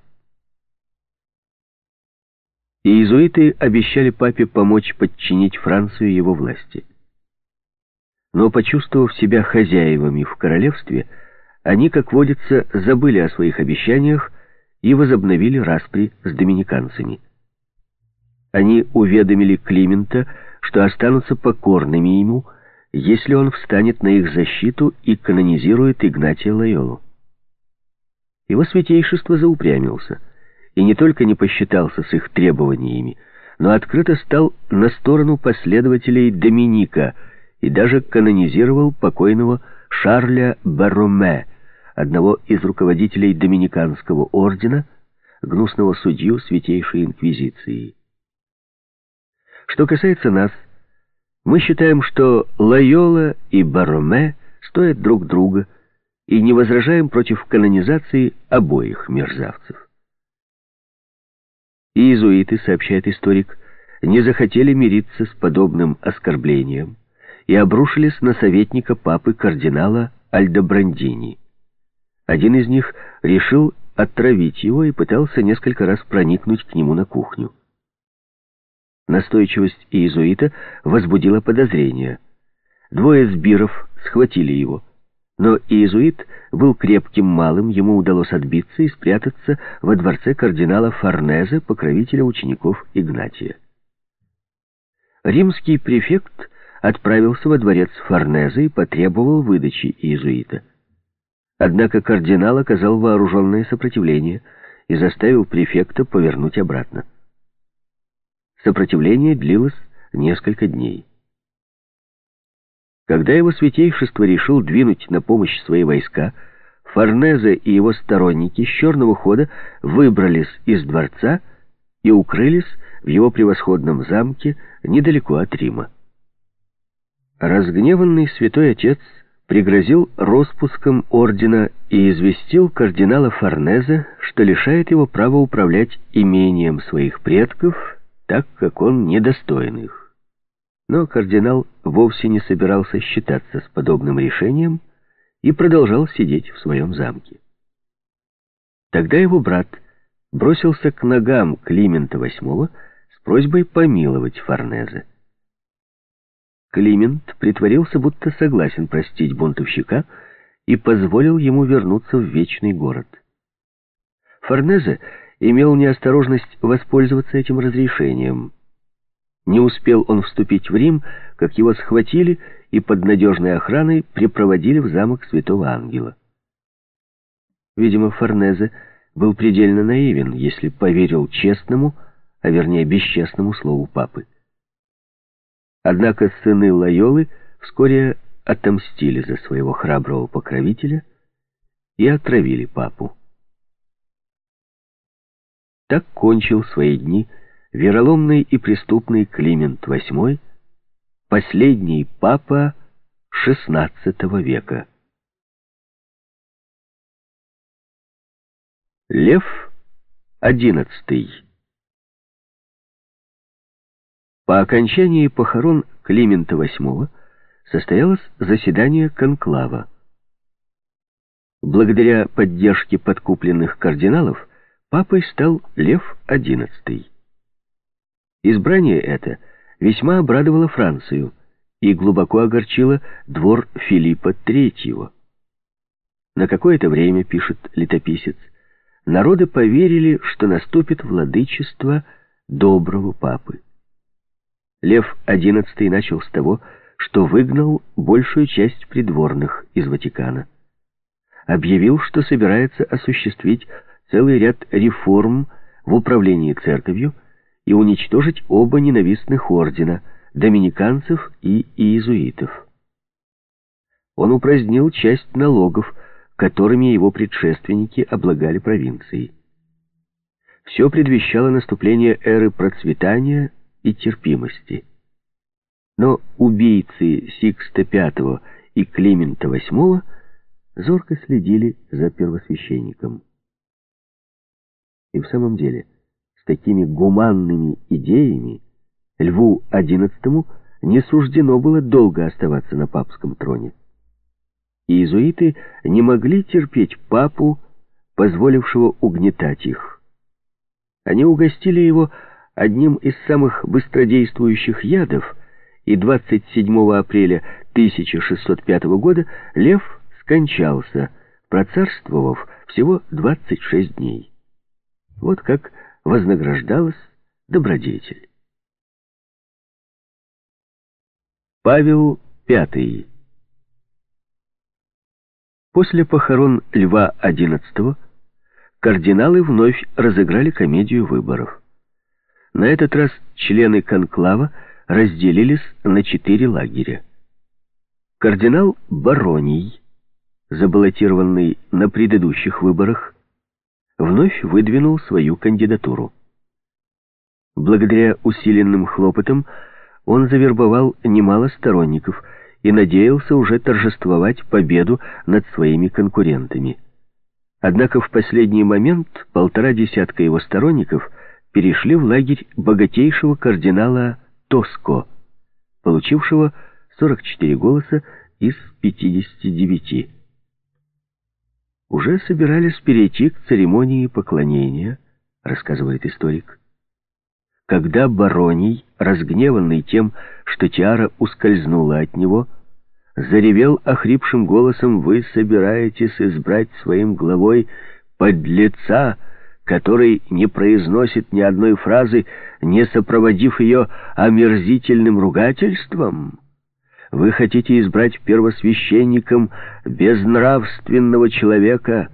Иезуиты обещали папе помочь подчинить Францию его власти. Но, почувствовав себя хозяевами в королевстве, они, как водится, забыли о своих обещаниях и возобновили распри с доминиканцами. Они уведомили Климента, что останутся покорными ему, если он встанет на их защиту и канонизирует Игнатия Лайолу. Его святейшество заупрямился и не только не посчитался с их требованиями, но открыто стал на сторону последователей Доминика и даже канонизировал покойного Шарля Бароме, одного из руководителей Доминиканского ордена, гнусного судью Святейшей Инквизиции. Что касается нас, мы считаем, что Лайола и Бароме стоят друг друга и не возражаем против канонизации обоих мерзавцев. Иезуиты, сообщает историк, не захотели мириться с подобным оскорблением и обрушились на советника папы кардинала Альдобрандини. Один из них решил отравить его и пытался несколько раз проникнуть к нему на кухню. Настойчивость иезуита возбудила подозрения. Двое сбиров схватили его. Но иезуит был крепким малым, ему удалось отбиться и спрятаться во дворце кардинала Форнезе, покровителя учеников Игнатия. Римский префект отправился во дворец Форнезе и потребовал выдачи иезуита. Однако кардинал оказал вооруженное сопротивление и заставил префекта повернуть обратно. Сопротивление длилось несколько дней. Когда его святейшество решил двинуть на помощь свои войска, Форнезе и его сторонники с черного хода выбрались из дворца и укрылись в его превосходном замке недалеко от Рима. Разгневанный святой отец пригрозил распуском ордена и известил кардинала Форнезе, что лишает его права управлять имением своих предков, так как он недостоин их. Но кардинал вовсе не собирался считаться с подобным решением и продолжал сидеть в своем замке. Тогда его брат бросился к ногам Климента VIII с просьбой помиловать Форнезе. Климент притворился, будто согласен простить бунтовщика и позволил ему вернуться в Вечный город. Форнезе имел неосторожность воспользоваться этим разрешением – не успел он вступить в Рим, как его схватили и под надежной охраной припроводили в замок Святого Ангела. Видимо, Форнезе был предельно наивен, если поверил честному, а вернее бесчестному слову папы. Однако сыны Лайолы вскоре отомстили за своего храброго покровителя и отравили папу. Так кончил свои дни вероломный и преступный Климент VIII, последний папа XVI века. Лев XI По окончании похорон Климента VIII состоялось заседание конклава. Благодаря поддержке подкупленных кардиналов папой стал Лев XI. Избрание это весьма обрадовало Францию и глубоко огорчило двор Филиппа III. На какое-то время, пишет летописец, народы поверили, что наступит владычество доброго папы. Лев XI начал с того, что выгнал большую часть придворных из Ватикана. Объявил, что собирается осуществить целый ряд реформ в управлении церковью, и уничтожить оба ненавистных ордена – доминиканцев и иезуитов. Он упразднил часть налогов, которыми его предшественники облагали провинции. Все предвещало наступление эры процветания и терпимости. Но убийцы Сикста V и Климента VIII зорко следили за первосвященником. И в самом деле – такими гуманными идеями Льву XI не суждено было долго оставаться на папском троне. Иезуиты не могли терпеть папу, позволившего угнетать их. Они угостили его одним из самых быстродействующих ядов, и 27 апреля 1605 года Лев скончался, процарствовав всего 26 дней. Вот как вознаграждалась добродетель. Павел V После похорон Льва XI кардиналы вновь разыграли комедию выборов. На этот раз члены конклава разделились на четыре лагеря. Кардинал Бароний, забаллотированный на предыдущих выборах, вновь выдвинул свою кандидатуру. Благодаря усиленным хлопотам он завербовал немало сторонников и надеялся уже торжествовать победу над своими конкурентами. Однако в последний момент полтора десятка его сторонников перешли в лагерь богатейшего кардинала Тоско, получившего 44 голоса из 59 уже собирались перейти к церемонии поклонения, рассказывает историк. Когда Бароний, разгневанный тем, что Тиара ускользнула от него, заревел охрипшим голосом, «Вы собираетесь избрать своим главой подлеца, который не произносит ни одной фразы, не сопроводив ее омерзительным ругательством? Вы хотите избрать первосвященником безнравственного человека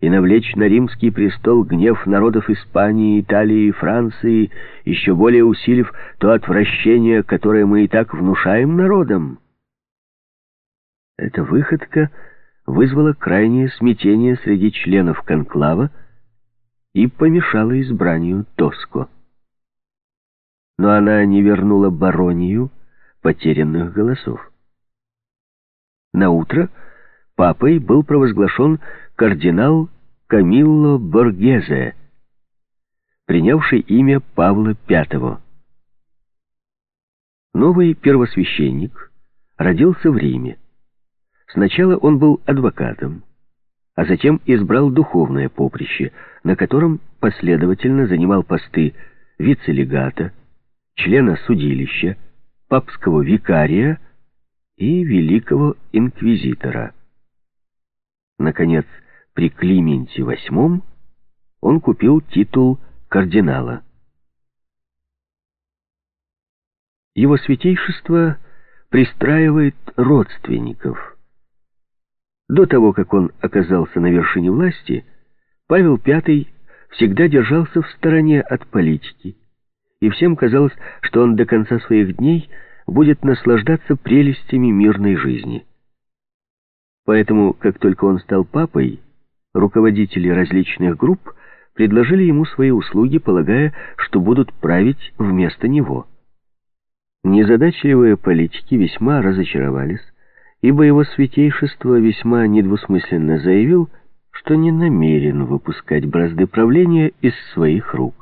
и навлечь на римский престол гнев народов Испании, Италии и Франции, еще более усилив то отвращение, которое мы и так внушаем народам?» Эта выходка вызвала крайнее смятение среди членов конклава и помешала избранию Тоско. Но она не вернула баронию потерянных голосов. На утро папой был провозглашен кардинал Камилло Боргезе, принявший имя Павла V. Новый первосвященник родился в Риме. Сначала он был адвокатом, а затем избрал духовное поприще, на котором последовательно занимал посты вице-легата, члена судилища, папского викария и великого инквизитора. Наконец, при Клименте VIII он купил титул кардинала. Его святейшество пристраивает родственников – до того, как он оказался на вершине власти, Павел V всегда держался в стороне от политики, и всем казалось, что он до конца своих дней будет наслаждаться прелестями мирной жизни. Поэтому, как только он стал папой, руководители различных групп предложили ему свои услуги, полагая, что будут править вместо него. Незадачливые политики весьма разочаровались, ибо его святейшество весьма недвусмысленно заявил, что не намерен выпускать бразды правления из своих рук.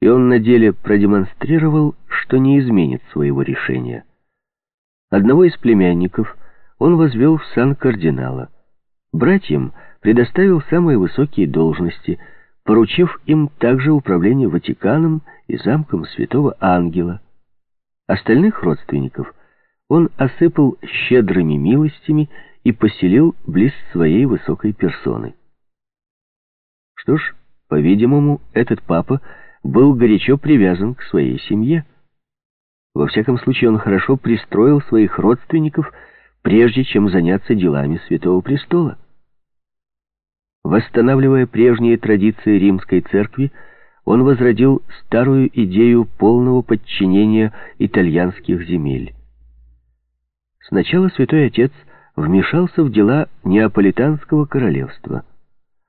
И он на деле продемонстрировал, что не изменит своего решения. Одного из племянников он возвел в сан кардинала. Братьям предоставил самые высокие должности, поручив им также управление Ватиканом и замком Святого Ангела. Остальных родственников – он осыпал щедрыми милостями и поселил близ своей высокой персоны. Что ж, по-видимому, этот папа был горячо привязан к своей семье. Во всяком случае, он хорошо пристроил своих родственников, прежде чем заняться делами Святого Престола. Восстанавливая прежние традиции римской церкви, он возродил старую идею полного подчинения итальянских земель. Сначала святой отец вмешался в дела Неаполитанского королевства.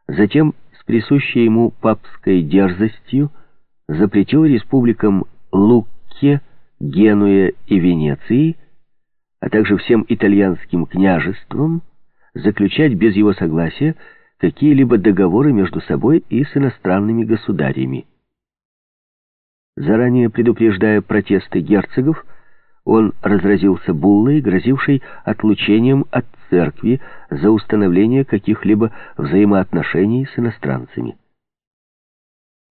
Затем, с присущей ему папской дерзостью, запретил республикам Лукке, Генуя и Венеции, а также всем итальянским княжествам, заключать без его согласия какие-либо договоры между собой и с иностранными государями. Заранее предупреждая протесты герцогов, он разразился буллой, грозившей отлучением от церкви за установление каких-либо взаимоотношений с иностранцами.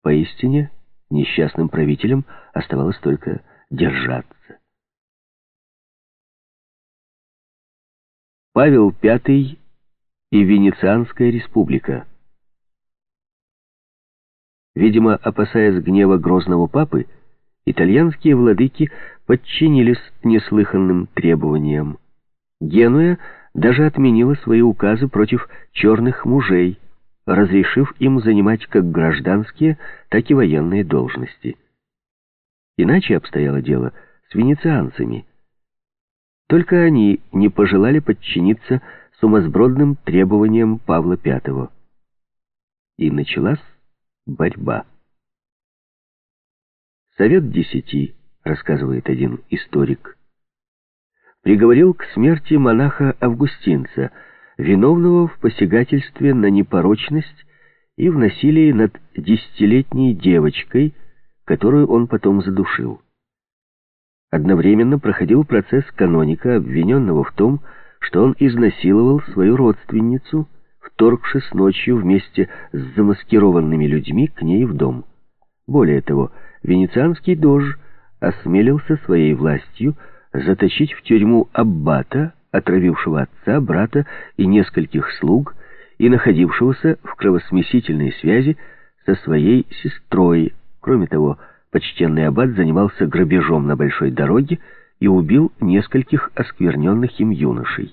Поистине, несчастным правителям оставалось только держаться. Павел V и Венецианская республика Видимо, опасаясь гнева грозного папы, итальянские владыки подчинились неслыханным требованиям. Генуя даже отменила свои указы против черных мужей, разрешив им занимать как гражданские, так и военные должности. Иначе обстояло дело с венецианцами. Только они не пожелали подчиниться сумасбродным требованиям Павла V. И началась борьба. Совет Десяти, рассказывает один историк, приговорил к смерти монаха-августинца, виновного в посягательстве на непорочность и в насилии над десятилетней девочкой, которую он потом задушил. Одновременно проходил процесс каноника, обвиненного в том, что он изнасиловал свою родственницу, вторгшись ночью вместе с замаскированными людьми к ней в дом. Более того, венецианский дож осмелился своей властью заточить в тюрьму аббата, отравившего отца, брата и нескольких слуг, и находившегося в кровосмесительной связи со своей сестрой. Кроме того, почтенный аббат занимался грабежом на большой дороге и убил нескольких оскверненных им юношей.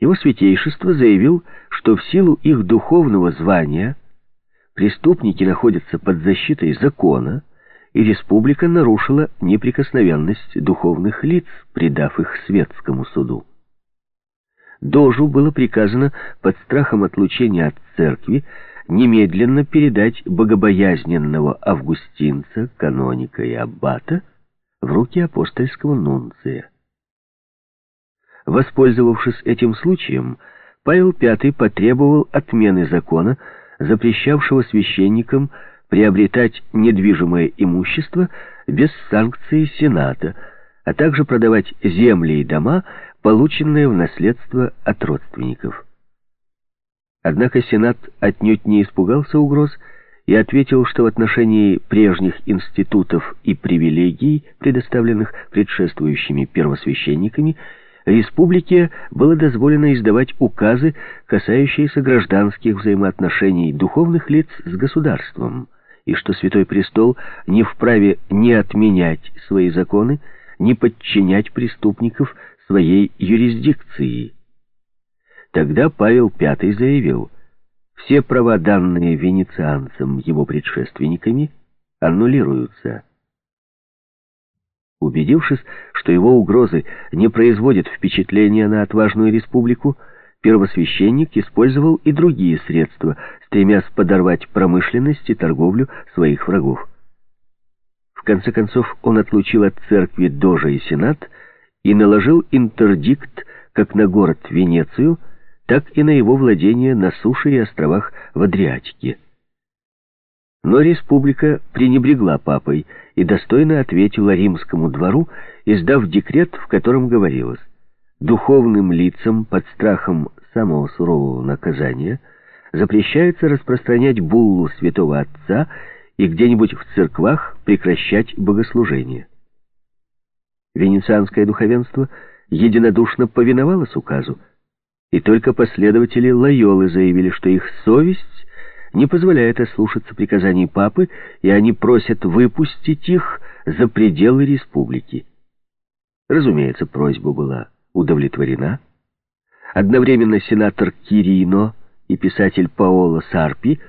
Его святейшество заявил, что в силу их духовного звания преступники находятся под защитой закона, и республика нарушила неприкосновенность духовных лиц, предав их светскому суду. Дожу было приказано под страхом отлучения от церкви немедленно передать богобоязненного августинца, каноника и аббата в руки апостольского нунция. Воспользовавшись этим случаем, Павел V потребовал отмены закона, запрещавшего священникам приобретать недвижимое имущество без санкции Сената, а также продавать земли и дома, полученные в наследство от родственников. Однако Сенат отнюдь не испугался угроз и ответил, что в отношении прежних институтов и привилегий, предоставленных предшествующими первосвященниками, республике было дозволено издавать указы, касающиеся гражданских взаимоотношений духовных лиц с государством, и что Святой Престол не вправе ни отменять свои законы, ни подчинять преступников своей юрисдикции. Тогда Павел V заявил, все права, данные венецианцам его предшественниками, аннулируются. Убедившись, что его угрозы не производят впечатления на отважную республику, первосвященник использовал и другие средства, стремясь подорвать промышленность и торговлю своих врагов. В конце концов, он отлучил от церкви Дожа и Сенат и наложил интердикт как на город Венецию, так и на его владения на суше и островах в Адриатике. Но республика пренебрегла папой и достойно ответила римскому двору, издав декрет, в котором говорилось, духовным лицам под страхом самого сурового наказания запрещается распространять буллу святого отца и где-нибудь в церквах прекращать богослужение. Венецианское духовенство единодушно повиновалось указу, и только последователи Лайолы заявили, что их совесть не позволяет ослушаться приказаний папы, и они просят выпустить их за пределы республики. Разумеется, просьба была удовлетворена. Одновременно сенатор Кирино и писатель Паоло Сарпи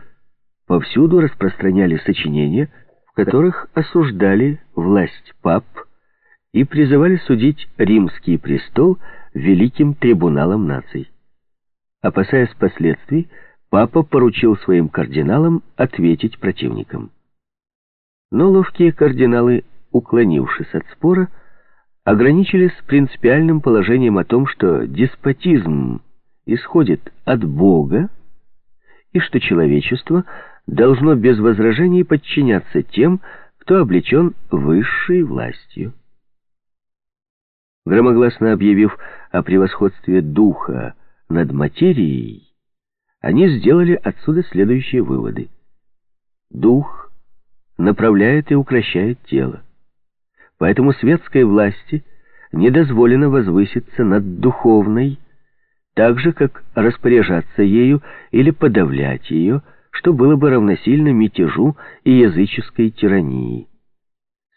повсюду распространяли сочинения, в которых осуждали власть пап и призывали судить римский престол великим трибуналом наций. Опасаясь последствий, папа поручил своим кардиналам ответить противникам. Но ловкие кардиналы, уклонившись от спора, ограничились принципиальным положением о том, что деспотизм исходит от Бога и что человечество должно без возражений подчиняться тем, кто облечен высшей властью. Громогласно объявив о превосходстве духа над материей, они сделали отсюда следующие выводы. Дух направляет и укращает тело. Поэтому светской власти не дозволено возвыситься над духовной, так же, как распоряжаться ею или подавлять ее, что было бы равносильно мятежу и языческой тирании.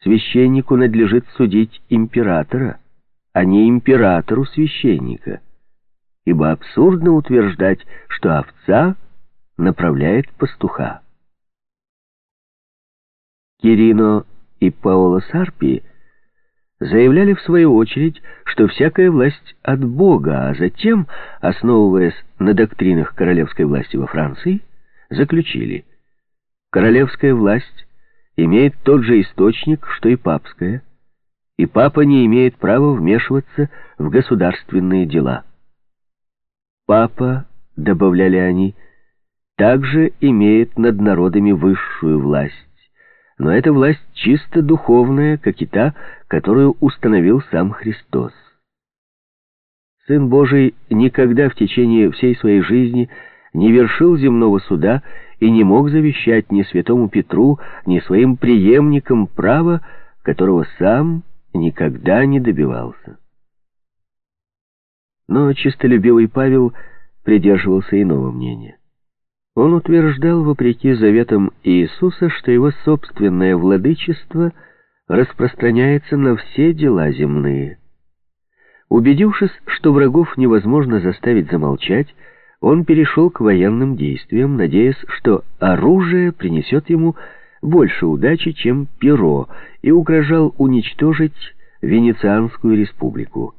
Священнику надлежит судить императора, а не императору священника ибо абсурдно утверждать, что овца направляет пастуха. Кирино и Паоло Сарпи заявляли в свою очередь, что всякая власть от Бога, а затем, основываясь на доктринах королевской власти во Франции, заключили, королевская власть имеет тот же источник, что и папская, и папа не имеет права вмешиваться в государственные дела. Папа, добавляли они, также имеет над народами высшую власть, но эта власть чисто духовная, как и та, которую установил сам Христос. Сын Божий никогда в течение всей своей жизни не вершил земного суда и не мог завещать ни святому Петру, ни своим преемникам право, которого сам никогда не добивался. Но чистолюбивый Павел придерживался иного мнения. Он утверждал, вопреки заветам Иисуса, что его собственное владычество распространяется на все дела земные. Убедившись, что врагов невозможно заставить замолчать, он перешел к военным действиям, надеясь, что оружие принесет ему больше удачи, чем перо, и угрожал уничтожить Венецианскую республику.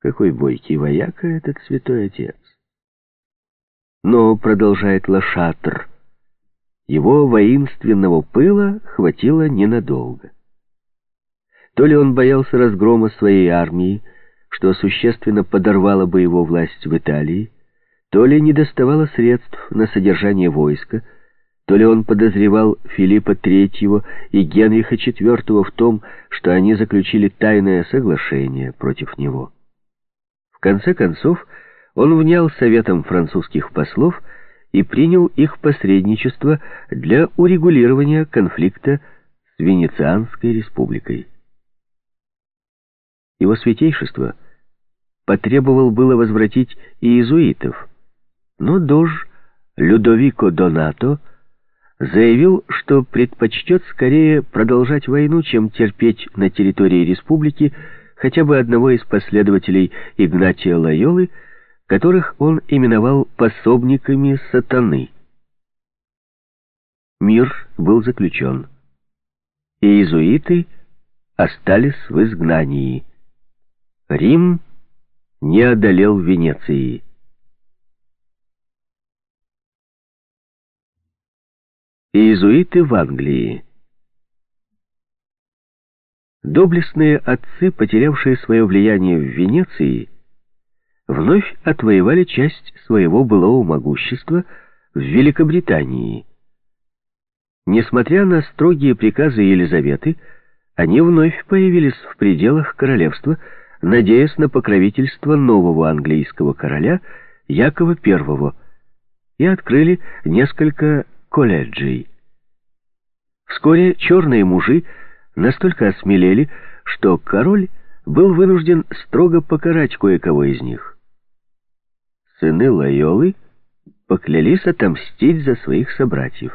Какой бойкий вояка этот святой отец! Но, продолжает Лошатр, его воинственного пыла хватило ненадолго. То ли он боялся разгрома своей армии, что существенно подорвало бы его власть в Италии, то ли не доставало средств на содержание войска, то ли он подозревал Филиппа III и Генриха IV в том, что они заключили тайное соглашение против него. В конце концов, он внял советом французских послов и принял их посредничество для урегулирования конфликта с Венецианской республикой. Его святейшество потребовал было возвратить иезуитов, но дож Людовико Донато заявил, что предпочтет скорее продолжать войну, чем терпеть на территории республики хотя бы одного из последователей Игнатия Лайолы, которых он именовал пособниками сатаны. Мир был заключен, и иезуиты остались в изгнании. Рим не одолел Венеции. Иезуиты в Англии Доблестные отцы, потерявшие свое влияние в Венеции, вновь отвоевали часть своего былого могущества в Великобритании. Несмотря на строгие приказы Елизаветы, они вновь появились в пределах королевства, надеясь на покровительство нового английского короля Якова I, и открыли несколько колледжей. Вскоре черные мужи настолько осмелели, что король был вынужден строго покарать кое-кого из них. Сыны Лайолы поклялись отомстить за своих собратьев.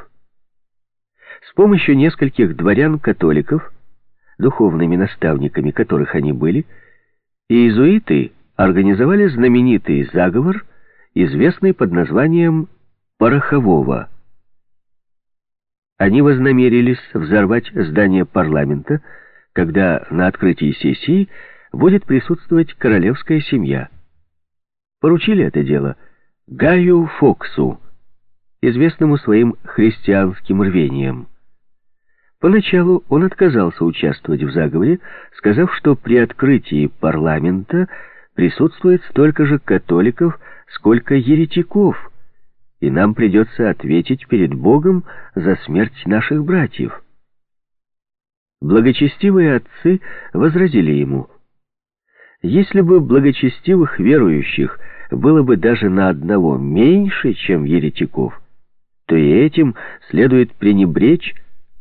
С помощью нескольких дворян-католиков, духовными наставниками которых они были, иезуиты организовали знаменитый заговор, известный под названием «Порохового». Они вознамерились взорвать здание парламента, когда на открытии сессии будет присутствовать королевская семья. Поручили это дело Гаю Фоксу, известному своим христианским рвением. Поначалу он отказался участвовать в заговоре, сказав, что при открытии парламента присутствует столько же католиков, сколько еретиков, и нам придется ответить перед Богом за смерть наших братьев. Благочестивые отцы возразили ему, если бы благочестивых верующих было бы даже на одного меньше, чем еретиков, то и этим следует пренебречь,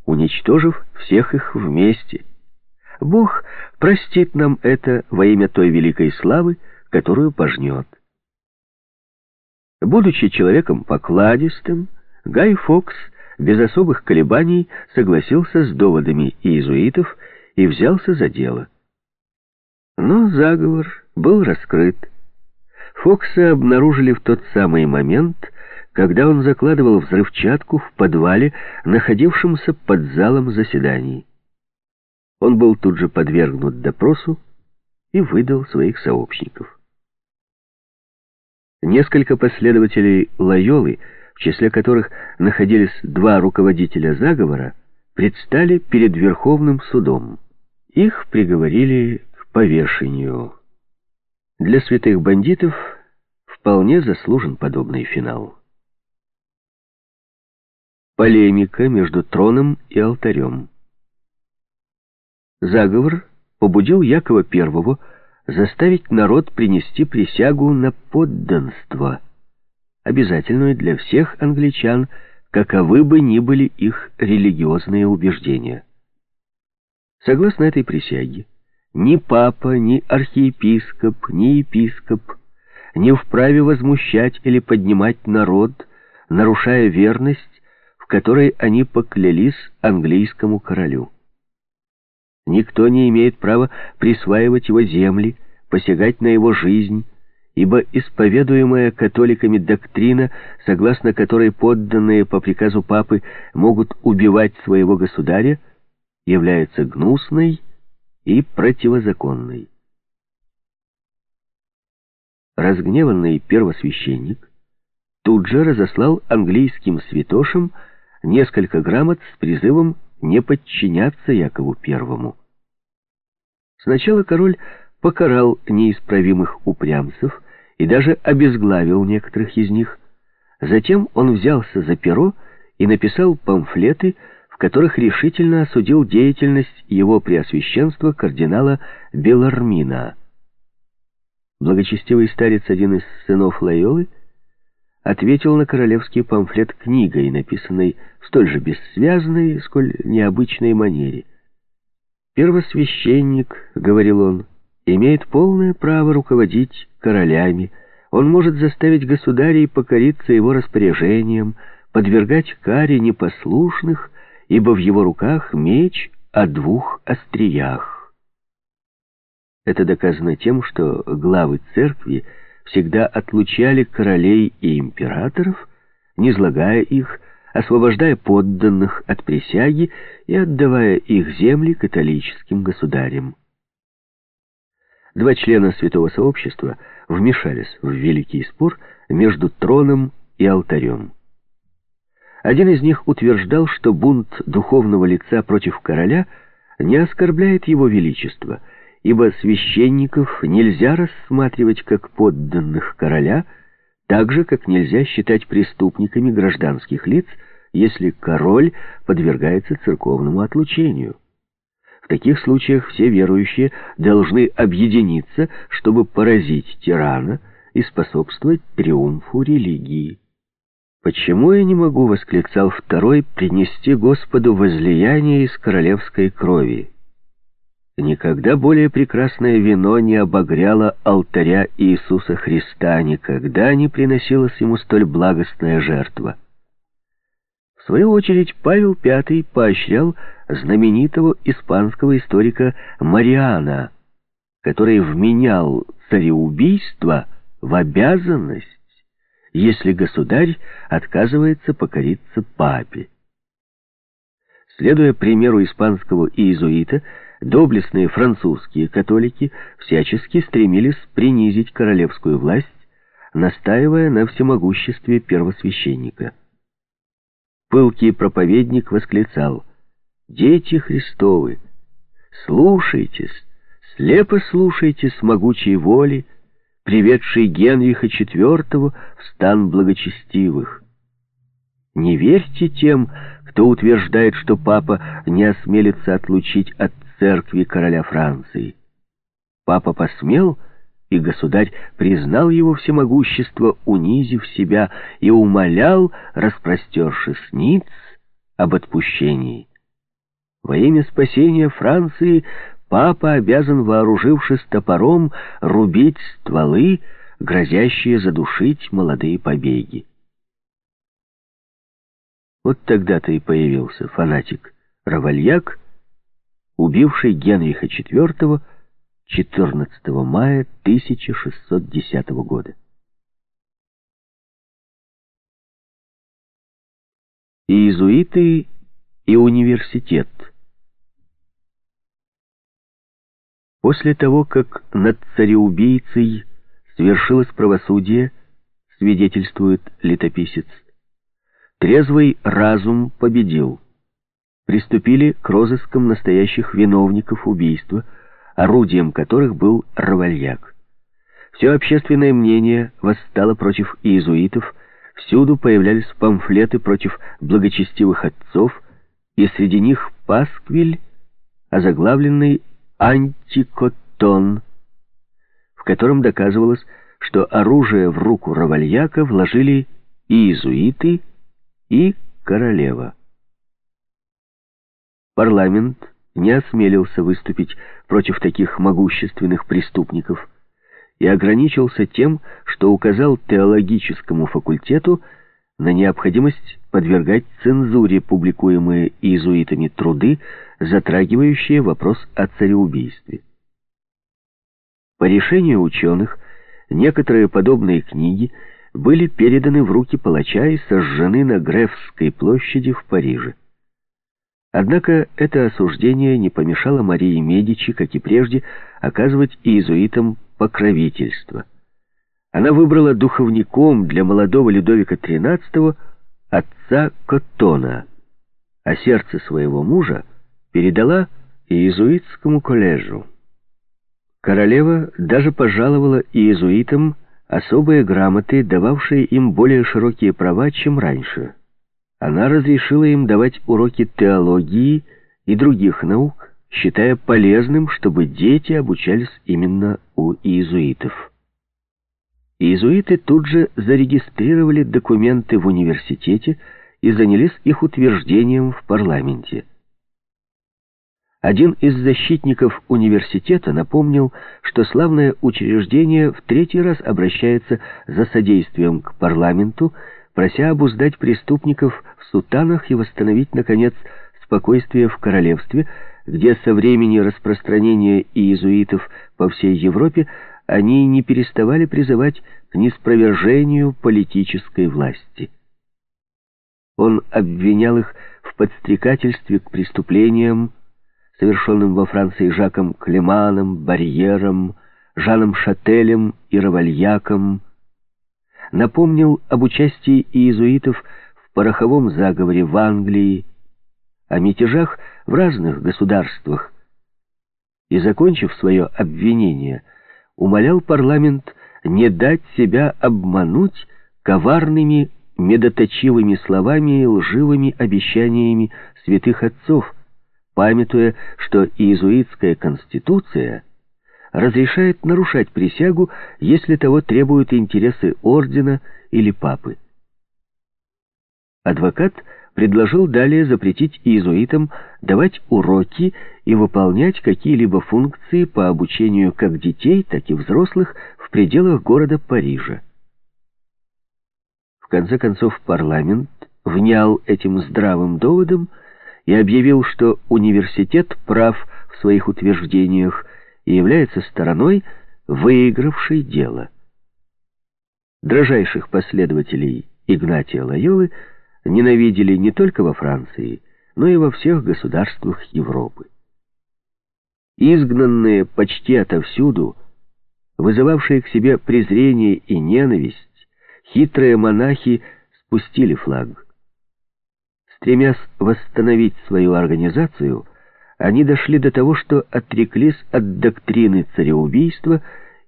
уничтожив всех их вместе. Бог простит нам это во имя той великой славы, которую пожнет. Будучи человеком покладистым, Гай Фокс без особых колебаний согласился с доводами иезуитов и взялся за дело. Но заговор был раскрыт. Фокса обнаружили в тот самый момент, когда он закладывал взрывчатку в подвале, находившемся под залом заседаний. Он был тут же подвергнут допросу и выдал своих сообщников. Несколько последователей Лайолы, в числе которых находились два руководителя заговора, предстали перед Верховным судом. Их приговорили повешению. Для святых бандитов вполне заслужен подобный финал. Полемика между троном и алтарем. Заговор побудил Якова I заставить народ принести присягу на подданство, обязательную для всех англичан, каковы бы ни были их религиозные убеждения. Согласно этой присяге, ни папа, ни архиепископ, ни епископ не вправе возмущать или поднимать народ, нарушая верность, в которой они поклялись английскому королю. Никто не имеет права присваивать его земли, посягать на его жизнь, ибо исповедуемая католиками доктрина, согласно которой подданные по приказу папы могут убивать своего государя, является гнусной и противозаконной. Разгневанный первосвященник тут же разослал английским святошам несколько грамот с призывом не подчиняться Якову Первому. Сначала король покарал неисправимых упрямцев и даже обезглавил некоторых из них. Затем он взялся за перо и написал памфлеты, которых решительно осудил деятельность его преосвященства кардинала Белармина. Благочестивый старец, один из сынов Лайолы, ответил на королевский памфлет книгой, написанной в столь же бессвязной, сколь необычной манере. «Первосвященник», — говорил он, — «имеет полное право руководить королями, он может заставить государей покориться его распоряжениям, подвергать каре непослушных, ибо в его руках меч о двух остриях». Это доказано тем, что главы церкви — всегда отлучали королей и императоров, не излагая их, освобождая подданных от присяги и отдавая их земли католическим государям. Два члена Святого Сообщества вмешались в великий спор между троном и алтарем. Один из них утверждал, что бунт духовного лица против короля не оскорбляет его величество – ибо священников нельзя рассматривать как подданных короля, так же, как нельзя считать преступниками гражданских лиц, если король подвергается церковному отлучению. В таких случаях все верующие должны объединиться, чтобы поразить тирана и способствовать триумфу религии. «Почему я не могу, — восклицал второй, — принести Господу возлияние из королевской крови?» Никогда более прекрасное вино не обогряло алтаря Иисуса Христа, никогда не приносилась ему столь благостная жертва. В свою очередь Павел V поощрял знаменитого испанского историка Мариана, который вменял цареубийство в обязанность, если государь отказывается покориться папе. Следуя примеру испанского иезуита, доблестные французские католики всячески стремились принизить королевскую власть, настаивая на всемогуществе первосвященника. Пылкий проповедник восклицал «Дети Христовы, слушайтесь, слепо слушайтесь могучей воли, приведшей Генриха IV в стан благочестивых. Не верьте тем, кто утверждает, что папа не осмелится отлучить от церкви короля Франции. Папа посмел, и государь признал его всемогущество, унизив себя, и умолял, распростершись ниц, об отпущении. Во имя спасения Франции папа обязан, вооружившись топором, рубить стволы, грозящие задушить молодые побеги. Вот тогда-то и появился фанатик Равальяк, убивший Генриха IV 14 мая 1610 года. Иезуиты и университет После того, как над цареубийцей свершилось правосудие, свидетельствует летописец, трезвый разум победил приступили к розыскам настоящих виновников убийства, орудием которых был Равальяк. Все общественное мнение восстало против иезуитов, всюду появлялись памфлеты против благочестивых отцов, и среди них пасквиль, озаглавленный «Антикотон», в котором доказывалось, что оружие в руку Равальяка вложили и иезуиты, и королева. Парламент не осмелился выступить против таких могущественных преступников и ограничился тем, что указал теологическому факультету на необходимость подвергать цензуре публикуемые иезуитами труды, затрагивающие вопрос о цареубийстве. По решению ученых, некоторые подобные книги были переданы в руки палача и сожжены на Грефской площади в Париже. Однако это осуждение не помешало Марии Медичи, как и прежде, оказывать иезуитам покровительство. Она выбрала духовником для молодого Людовика XIII отца Коттона, а сердце своего мужа передала иезуитскому коллежу. Королева даже пожаловала иезуитам особые грамоты, дававшие им более широкие права, чем раньше. Она разрешила им давать уроки теологии и других наук, считая полезным, чтобы дети обучались именно у иезуитов. Иезуиты тут же зарегистрировали документы в университете и занялись их утверждением в парламенте. Один из защитников университета напомнил, что славное учреждение в третий раз обращается за содействием к парламенту, прося обуздать преступников в сутанах и восстановить, наконец, спокойствие в королевстве, где со времени распространения иезуитов по всей Европе они не переставали призывать к неспровержению политической власти. Он обвинял их в подстрекательстве к преступлениям, совершенным во Франции Жаком Клеманом, Барьером, Жаном Шателем и Равальяком, напомнил об участии иезуитов в пороховом заговоре в Англии, о мятежах в разных государствах и, закончив свое обвинение, умолял парламент не дать себя обмануть коварными медоточивыми словами и лживыми обещаниями святых отцов, памятуя, что иезуитская конституция разрешает нарушать присягу, если того требуют интересы ордена или папы. Адвокат предложил далее запретить иезуитам давать уроки и выполнять какие-либо функции по обучению как детей, так и взрослых в пределах города Парижа. В конце концов парламент внял этим здравым доводом и объявил, что университет прав в своих утверждениях и является стороной, выигравшей дело. Дрожайших последователей Игнатия Лайолы ненавидели не только во Франции, но и во всех государствах Европы. Изгнанные почти отовсюду, вызывавшие к себе презрение и ненависть, хитрые монахи спустили флаг. Стремясь восстановить свою организацию, они дошли до того, что отреклись от доктрины цареубийства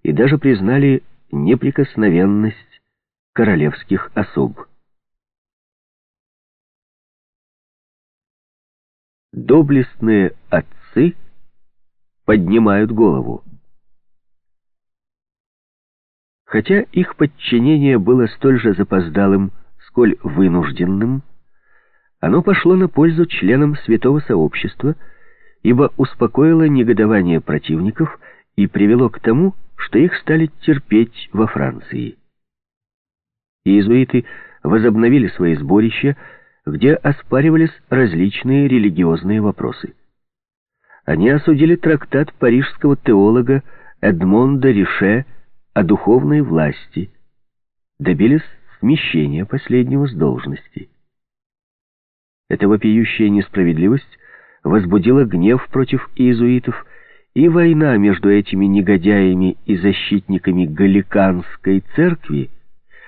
и даже признали неприкосновенность королевских особ. Доблестные отцы поднимают голову. Хотя их подчинение было столь же запоздалым, сколь вынужденным, оно пошло на пользу членам святого сообщества, ибо успокоило негодование противников и привело к тому, что их стали терпеть во Франции. Иезуиты возобновили свои сборища, где оспаривались различные религиозные вопросы. Они осудили трактат парижского теолога Эдмонда Рише о духовной власти, добились смещения последнего с должности. Эта вопиющая несправедливость возбудила гнев против иезуитов, и война между этими негодяями и защитниками Галиканской церкви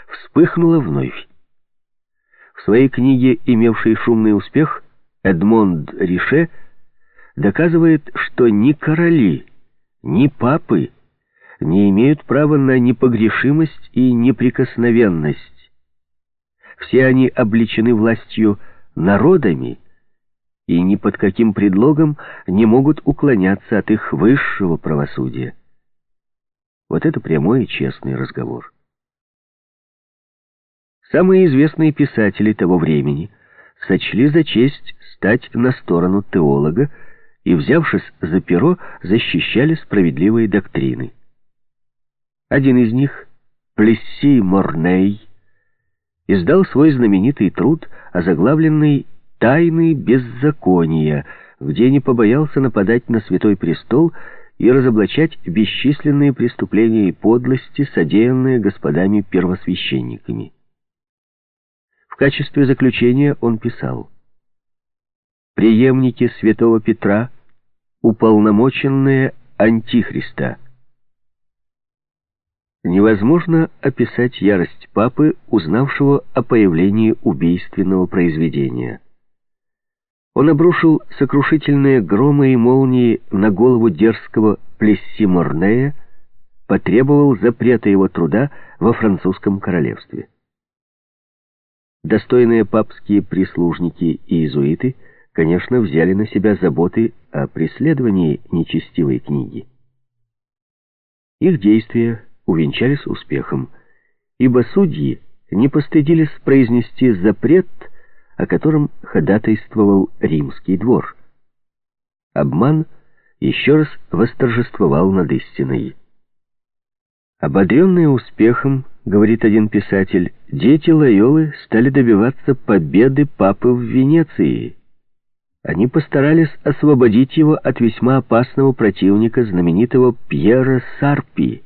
вспыхнула вновь. Своей книге, имевшей шумный успех, Эдмонд Рише доказывает, что ни короли, ни папы не имеют права на непогрешимость и неприкосновенность. Все они обличены властью народами и ни под каким предлогом не могут уклоняться от их высшего правосудия. Вот это прямой и честный разговор. Самые известные писатели того времени сочли за честь стать на сторону теолога и, взявшись за перо, защищали справедливые доктрины. Один из них, Плесси Морней, издал свой знаменитый труд, озаглавленный «Тайны беззакония», где не побоялся нападать на Святой Престол и разоблачать бесчисленные преступления и подлости, содеянные господами-первосвященниками. В качестве заключения он писал «Преемники святого Петра, уполномоченные Антихриста». Невозможно описать ярость папы, узнавшего о появлении убийственного произведения. Он обрушил сокрушительные громы и молнии на голову дерзкого Плесси Морнея, потребовал запрета его труда во французском королевстве. Достойные папские прислужники и иезуиты, конечно, взяли на себя заботы о преследовании нечестивой книги. Их действия увенчались успехом, ибо судьи не постыдились произнести запрет, о котором ходатайствовал римский двор. Обман еще раз восторжествовал над истиной. Ободренные успехом, говорит один писатель, дети Лайолы стали добиваться победы папы в Венеции. Они постарались освободить его от весьма опасного противника, знаменитого Пьера Сарпи,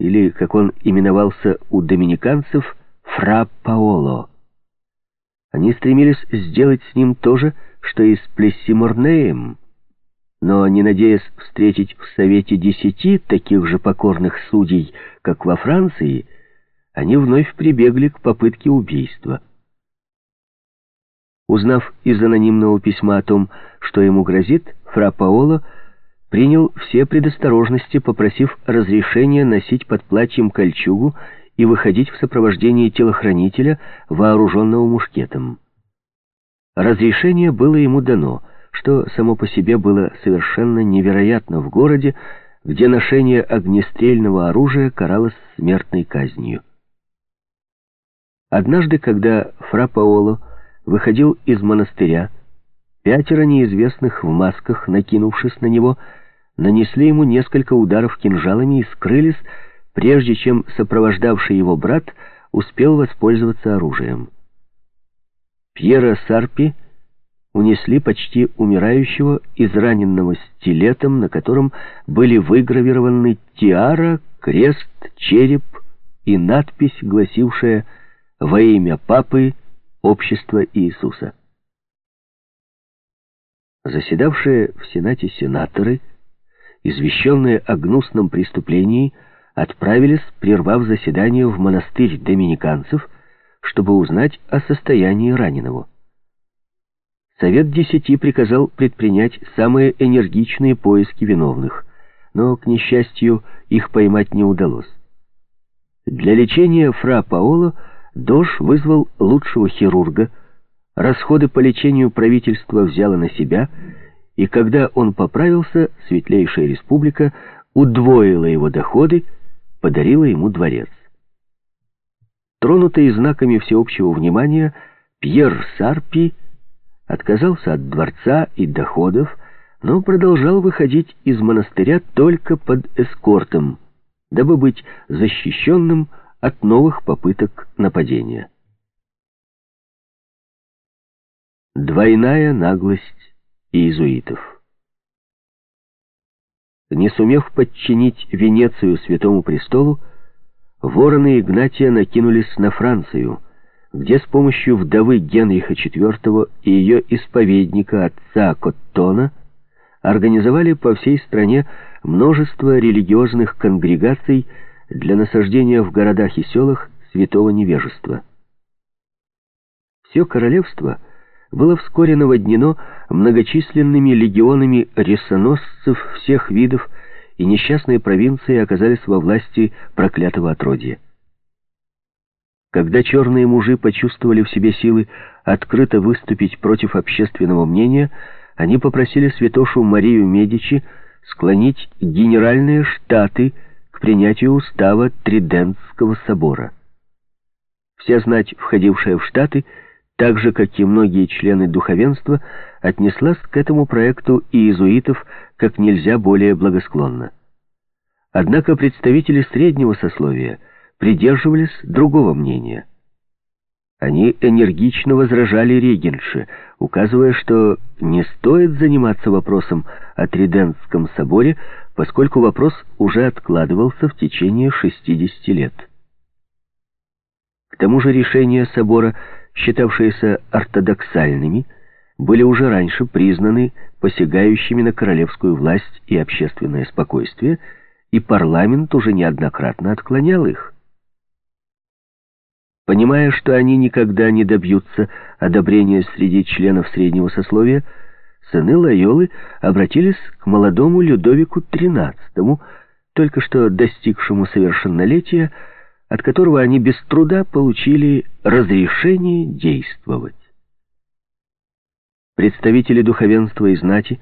или, как он именовался у доминиканцев, Фра Паоло. Они стремились сделать с ним то же, что и с Плессиморнеем, но, не надеясь встретить в Совете десяти таких же покорных судей, как во Франции, они вновь прибегли к попытке убийства. Узнав из анонимного письма о том, что ему грозит, фра Паоло принял все предосторожности, попросив разрешения носить под платьем кольчугу и выходить в сопровождении телохранителя, вооруженного мушкетом. Разрешение было ему дано, что само по себе было совершенно невероятно в городе, где ношение огнестрельного оружия каралось смертной казнью. Однажды, когда фра Паоло выходил из монастыря, пятеро неизвестных в масках, накинувшись на него, нанесли ему несколько ударов кинжалами и скрылись, прежде чем сопровождавший его брат успел воспользоваться оружием. Пьера Сарпи унесли почти умирающего, израненного стилетом, на котором были выгравированы тиара, крест, череп и надпись, гласившая «Во имя Папы, Общества Иисуса». Заседавшие в Сенате сенаторы, извещенные о гнусном преступлении, отправились, прервав заседание в монастырь доминиканцев, чтобы узнать о состоянии раненого. Совет Десяти приказал предпринять самые энергичные поиски виновных, но, к несчастью, их поймать не удалось. Для лечения фра Паоло Дож вызвал лучшего хирурга, расходы по лечению правительство взяло на себя, и когда он поправился, Светлейшая Республика удвоила его доходы, подарила ему дворец. Тронутый знаками всеобщего внимания, Пьер Сарпи отказался от дворца и доходов, но продолжал выходить из монастыря только под эскортом, дабы быть защищенным от новых попыток нападения. Двойная наглость иезуитов не сумев подчинить Венецию Святому Престолу, вороны Игнатия накинулись на Францию, где с помощью вдовы Генриха IV и ее исповедника отца Коттона организовали по всей стране множество религиозных конгрегаций для насаждения в городах и селах святого невежества. Все королевство — было вскоре наводнено многочисленными легионами ресоносцев всех видов, и несчастные провинции оказались во власти проклятого отродья. Когда черные мужи почувствовали в себе силы открыто выступить против общественного мнения, они попросили святошу Марию Медичи склонить генеральные штаты к принятию устава Тридентского собора. Вся знать, входившая в штаты, так же, как и многие члены духовенства, отнеслась к этому проекту иезуитов как нельзя более благосклонно. Однако представители среднего сословия придерживались другого мнения. Они энергично возражали регенше, указывая, что не стоит заниматься вопросом о Тридентском соборе, поскольку вопрос уже откладывался в течение 60 лет. К тому же решения собора, считавшиеся ортодоксальными, были уже раньше признаны посягающими на королевскую власть и общественное спокойствие, и парламент уже неоднократно отклонял их. Понимая, что они никогда не добьются одобрения среди членов среднего сословия, сыны Лайолы обратились к молодому Людовику XIII, только что достигшему совершеннолетия, от которого они без труда получили разрешение действовать. Представители духовенства и знати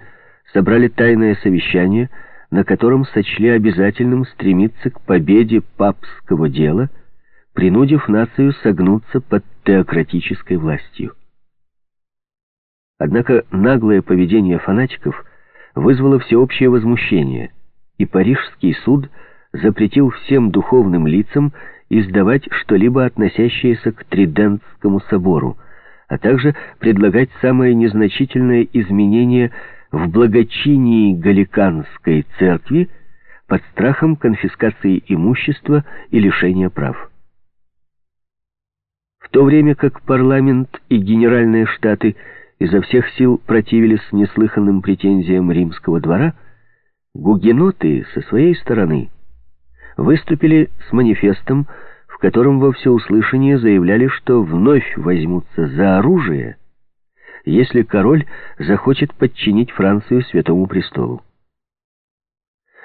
собрали тайное совещание, на котором сочли обязательным стремиться к победе папского дела, принудив нацию согнуться под теократической властью. Однако наглое поведение фанатиков вызвало всеобщее возмущение, и Парижский суд запретил всем духовным лицам издавать что-либо относящееся к Тридентскому собору, а также предлагать самые незначительные изменения в благочинии Галиканской церкви под страхом конфискации имущества и лишения прав. В то время как парламент и генеральные штаты изо всех сил противились неслыханным претензиям римского двора, гугеноты со своей стороны выступили с манифестом, в котором во всеуслышание заявляли, что вновь возьмутся за оружие, если король захочет подчинить Францию Святому Престолу.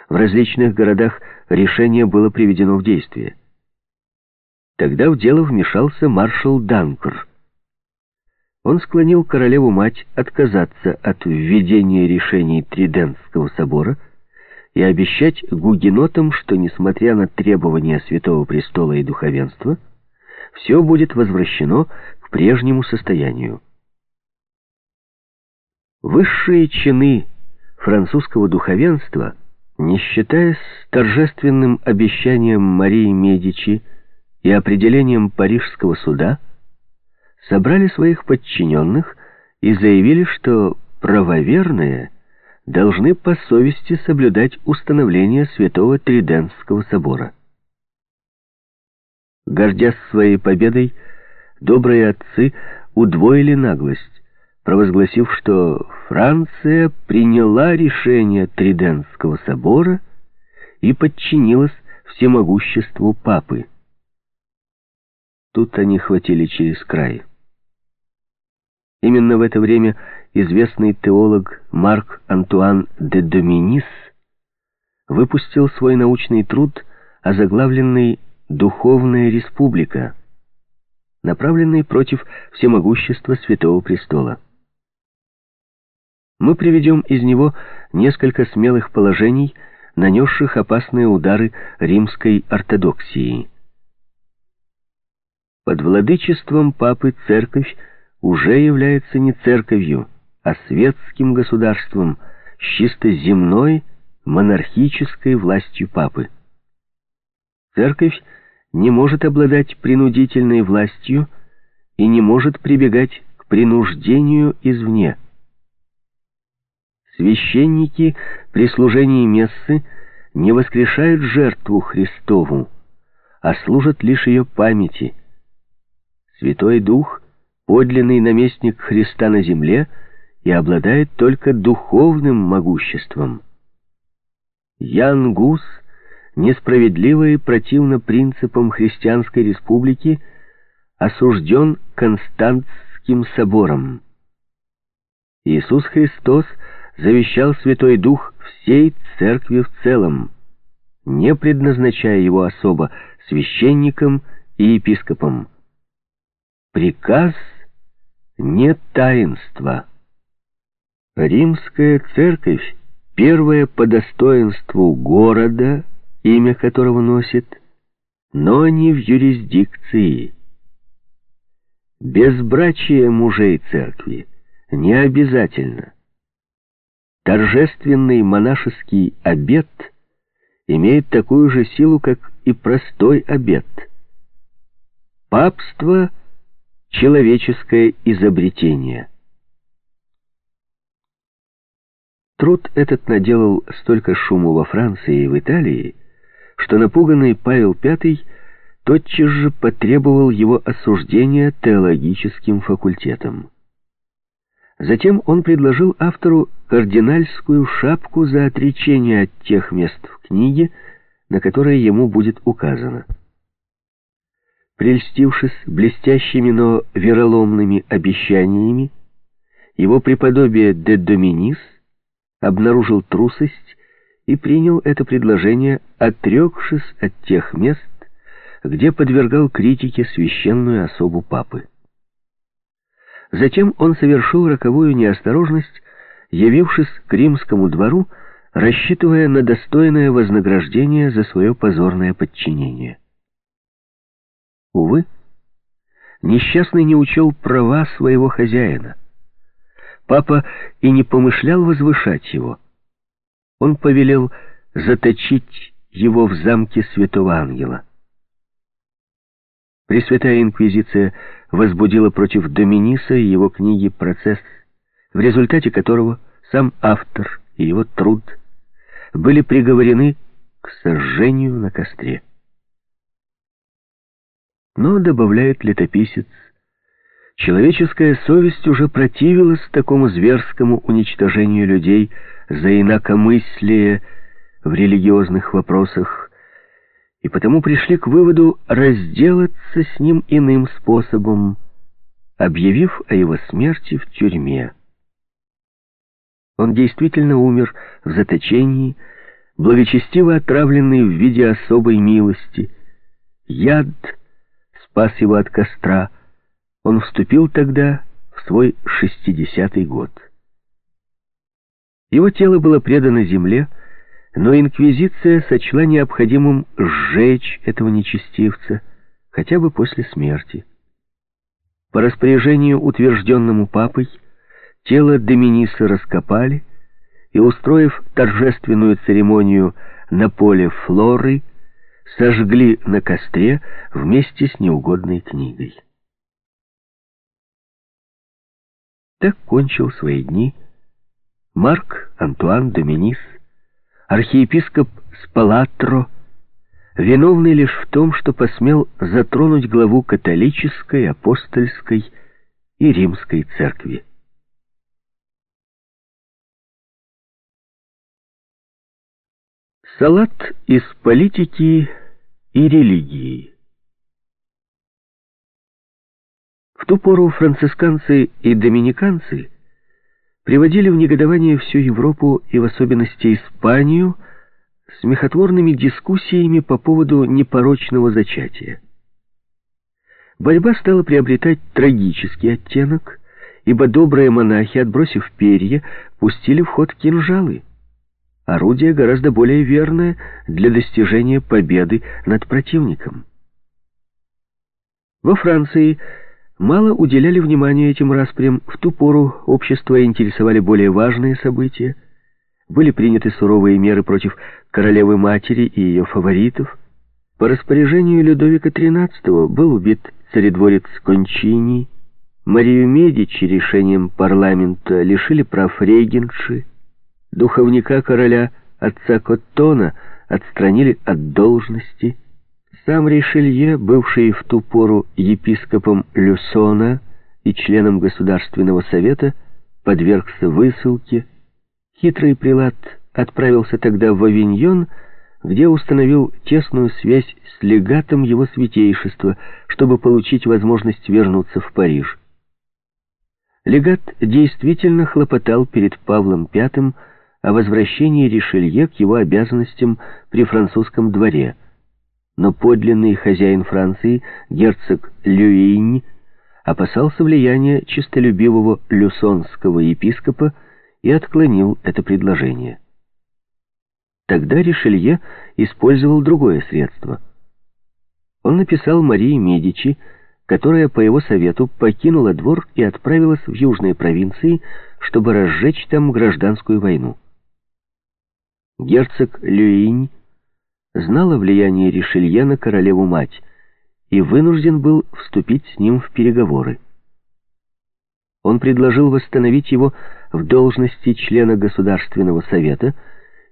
В различных городах решение было приведено в действие. Тогда в дело вмешался маршал Данкр. Он склонил королеву-мать отказаться от введения решений Тридентского собора и обещать гугенотам, что, несмотря на требования Святого Престола и духовенства, все будет возвращено к прежнему состоянию. Высшие чины французского духовенства, не считаясь торжественным обещанием Марии Медичи и определением Парижского суда, собрали своих подчиненных и заявили, что правоверные – должны по совести соблюдать установление Святого Тридентского собора. Гордясь своей победой, добрые отцы удвоили наглость, провозгласив, что Франция приняла решение Тридентского собора и подчинилась всемогуществу папы. Тут они хватили через край. Именно в это время известный теолог Марк Антуан де Доминис выпустил свой научный труд, озаглавленный «Духовная республика», направленный против всемогущества Святого Престола. Мы приведем из него несколько смелых положений, нанесших опасные удары римской ортодоксии. Под владычеством папы церковь уже является не церковью, а светским государством с чисто земной монархической властью папы. Церковь не может обладать принудительной властью и не может прибегать к принуждению извне. Священники при служении мессы не воскрешают жертву Христову, а служат лишь ее памяти. Святой Дух — подлинный наместник Христа на земле и обладает только духовным могуществом. Ян Гус несправедливо и противно принципам христианской республики осужден Константским собором. Иисус Христос завещал Святой Дух всей церкви в целом, не предназначая его особо священникам и епископам. Приказ — не таинство. Римская церковь, первая по достоинству города, имя которого носит, но не в юрисдикции. Безбрачие мужей церкви не обязательно. Торжественный монашеский обет имеет такую же силу, как и простой обет. Папство — человеческое изобретение. Труд этот наделал столько шуму во Франции и в Италии, что напуганный Павел V тотчас же потребовал его осуждения теологическим факультетом. Затем он предложил автору кардинальскую шапку за отречение от тех мест в книге, на которые ему будет указано. Прельстившись блестящими, но вероломными обещаниями, его преподобие де Доминис обнаружил трусость и принял это предложение, отрекшись от тех мест, где подвергал критике священную особу папы. Затем он совершил роковую неосторожность, явившись к римскому двору, рассчитывая на достойное вознаграждение за свое позорное подчинение. Увы, несчастный не учел права своего хозяина. Папа и не помышлял возвышать его. Он повелел заточить его в замке святого ангела. Пресвятая Инквизиция возбудила против Доминиса и его книги процесс, в результате которого сам автор и его труд были приговорены к сожжению на костре. Но, добавляет летописец, человеческая совесть уже противилась такому зверскому уничтожению людей за инакомыслие в религиозных вопросах, и потому пришли к выводу разделаться с ним иным способом, объявив о его смерти в тюрьме. Он действительно умер в заточении, благочестиво отравленный в виде особой милости. Яд спас его от костра. Он вступил тогда в свой шестидесятый год. Его тело было предано земле, но инквизиция сочла необходимым сжечь этого нечестивца, хотя бы после смерти. По распоряжению, утвержденному папой, тело Доминиса раскопали и, устроив торжественную церемонию на поле Флоры, сожгли на костре вместе с неугодной книгой. Так кончил свои дни Марк Антуан Доминис, архиепископ Спалатро, виновный лишь в том, что посмел затронуть главу католической, апостольской и римской церкви. Салат из политики и религии В ту пору францисканцы и доминиканцы приводили в негодование всю Европу и в особенности Испанию смехотворными дискуссиями по поводу непорочного зачатия. Борьба стала приобретать трагический оттенок, ибо добрые монахи, отбросив перья, пустили в ход кинжалы. Орудие гораздо более верное для достижения победы над противником. Во Франции мало уделяли внимания этим распрям. В ту пору общество интересовали более важные события. Были приняты суровые меры против королевы-матери и ее фаворитов. По распоряжению Людовика XIII был убит царедворец Кончини. Марию Медичи решением парламента лишили прав регенши. Духовника короля отца Коттона отстранили от должности. Сам Ришелье, бывший в ту пору епископом Люсона и членом Государственного совета, подвергся высылке. Хитрый прилад отправился тогда в Авиньон, где установил тесную связь с легатом его святейшества, чтобы получить возможность вернуться в Париж. Легат действительно хлопотал перед Павлом V о возвращении Ришелье к его обязанностям при французском дворе – но подлинный хозяин Франции, герцог Люинь, опасался влияния честолюбивого люсонского епископа и отклонил это предложение. Тогда Ришелье использовал другое средство. Он написал Марии Медичи, которая по его совету покинула двор и отправилась в южные провинции, чтобы разжечь там гражданскую войну. Герцог Люинь знал о влиянии Ришелье на королеву-мать и вынужден был вступить с ним в переговоры. Он предложил восстановить его в должности члена Государственного совета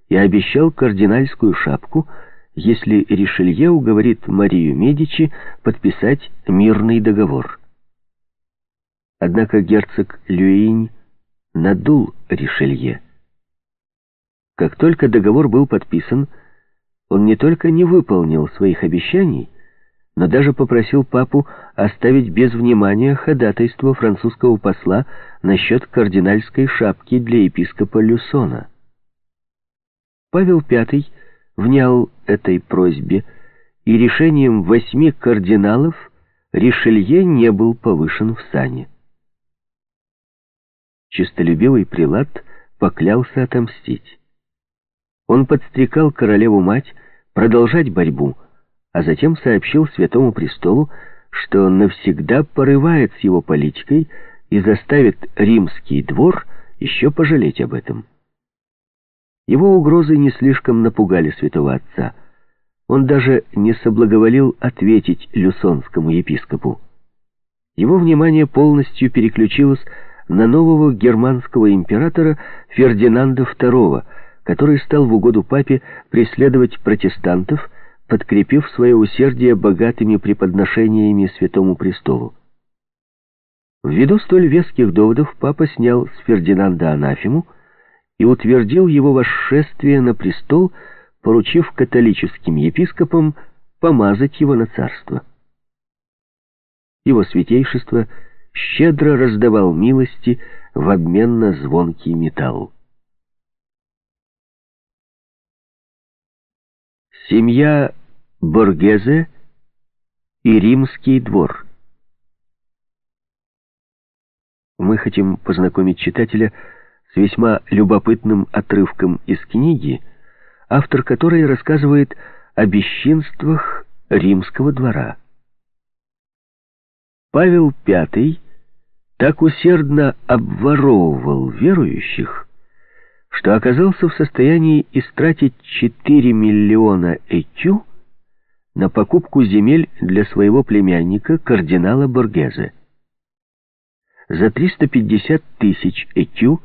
и обещал кардинальскую шапку, если Ришелье уговорит Марию Медичи подписать мирный договор. Однако герцог Люинь надул Ришелье. Как только договор был подписан, он не только не выполнил своих обещаний, но даже попросил папу оставить без внимания ходатайство французского посла насчет кардинальской шапки для епископа Люсона. Павел V внял этой просьбе, и решением восьми кардиналов Ришелье не был повышен в сане. Чистолюбивый прилад поклялся отомстить. Он подстрекал королеву-мать продолжать борьбу, а затем сообщил Святому Престолу, что навсегда порывает с его политикой и заставит римский двор еще пожалеть об этом. Его угрозы не слишком напугали святого отца. Он даже не соблаговолил ответить люсонскому епископу. Его внимание полностью переключилось на нового германского императора Фердинанда II, который стал в угоду папе преследовать протестантов, подкрепив свое усердие богатыми преподношениями Святому Престолу. Ввиду столь веских доводов папа снял с Фердинанда анафему и утвердил его восшествие на престол, поручив католическим епископам помазать его на царство. Его святейшество щедро раздавал милости в обмен на звонкий металл. Семья Боргезе и Римский двор. Мы хотим познакомить читателя с весьма любопытным отрывком из книги, автор которой рассказывает о бесчинствах римского двора. Павел V так усердно обворовывал верующих, что оказался в состоянии истратить 4 миллиона экю на покупку земель для своего племянника, кардинала Боргезе. За 350 тысяч экю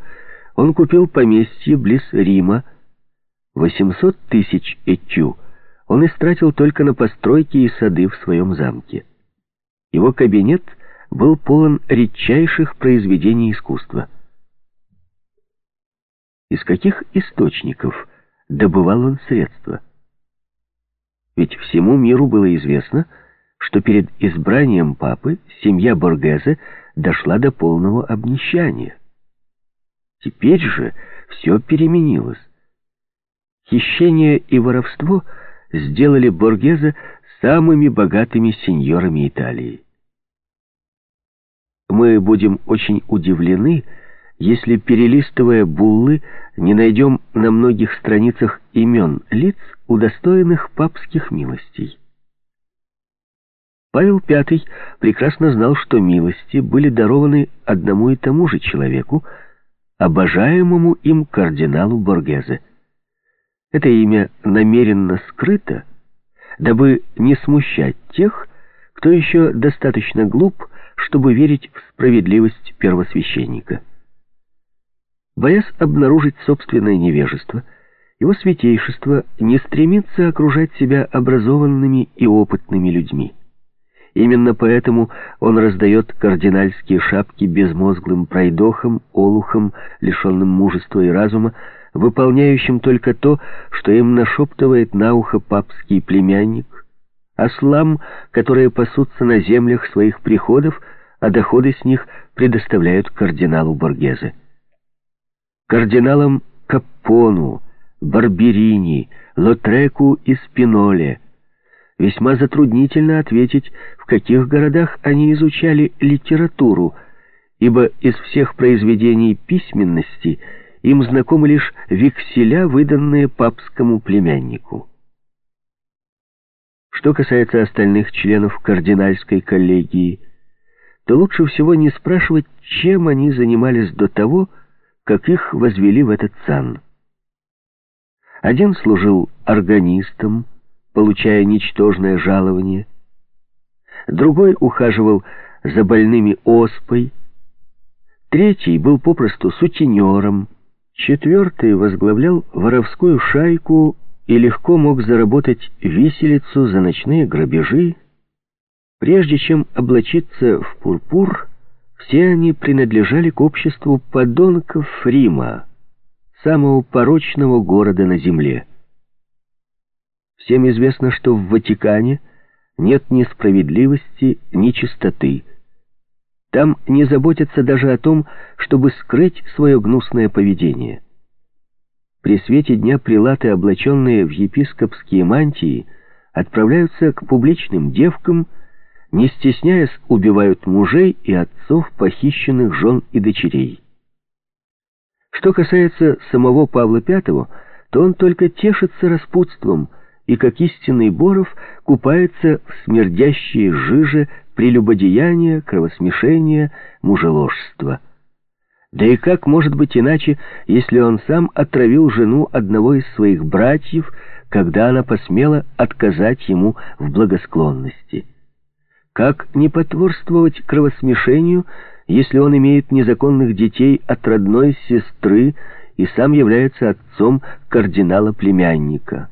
он купил поместье близ Рима, 800 тысяч экю он истратил только на постройки и сады в своем замке. Его кабинет был полон редчайших произведений искусства — из каких источников добывал он средства. Ведь всему миру было известно, что перед избранием папы семья Боргезе дошла до полного обнищания. Теперь же все переменилось. Хищение и воровство сделали Боргезе самыми богатыми сеньорами Италии. Мы будем очень удивлены, если, перелистывая буллы, не найдем на многих страницах имен лиц, удостоенных папских милостей. Павел V прекрасно знал, что милости были дарованы одному и тому же человеку, обожаемому им кардиналу Боргезе. Это имя намеренно скрыто, дабы не смущать тех, кто еще достаточно глуп, чтобы верить в справедливость первосвященника. Боясь обнаружить собственное невежество, его святейшество не стремится окружать себя образованными и опытными людьми. Именно поэтому он раздает кардинальские шапки безмозглым пройдохам, олухам, лишенным мужества и разума, выполняющим только то, что им нашептывает на ухо папский племянник, ослам, которые пасутся на землях своих приходов, а доходы с них предоставляют кардиналу Боргезе кардиналам Капону, Барберини, Лотреку и Спиноле. Весьма затруднительно ответить, в каких городах они изучали литературу, ибо из всех произведений письменности им знакомы лишь векселя, выданные папскому племяннику. Что касается остальных членов кардинальской коллегии, то лучше всего не спрашивать, чем они занимались до того, как их возвели в этот сан. Один служил органистом, получая ничтожное жалование, другой ухаживал за больными оспой, третий был попросту сутенером, четвертый возглавлял воровскую шайку и легко мог заработать виселицу за ночные грабежи. Прежде чем облачиться в пурпур, все они принадлежали к обществу подонков Рима, самого порочного города на земле. Всем известно, что в Ватикане нет ни справедливости, ни чистоты. Там не заботятся даже о том, чтобы скрыть свое гнусное поведение. При свете дня прилаты, облаченные в епископские мантии, отправляются к публичным девкам, не стесняясь, убивают мужей и отцов похищенных жен и дочерей. Что касается самого Павла V, то он только тешится распутством и, как истинный Боров, купается в смердящей жиже прелюбодеяния, кровосмешения, мужеложства. Да и как может быть иначе, если он сам отравил жену одного из своих братьев, когда она посмела отказать ему в благосклонности? Как не потворствовать кровосмешению, если он имеет незаконных детей от родной сестры и сам является отцом кардинала-племянника?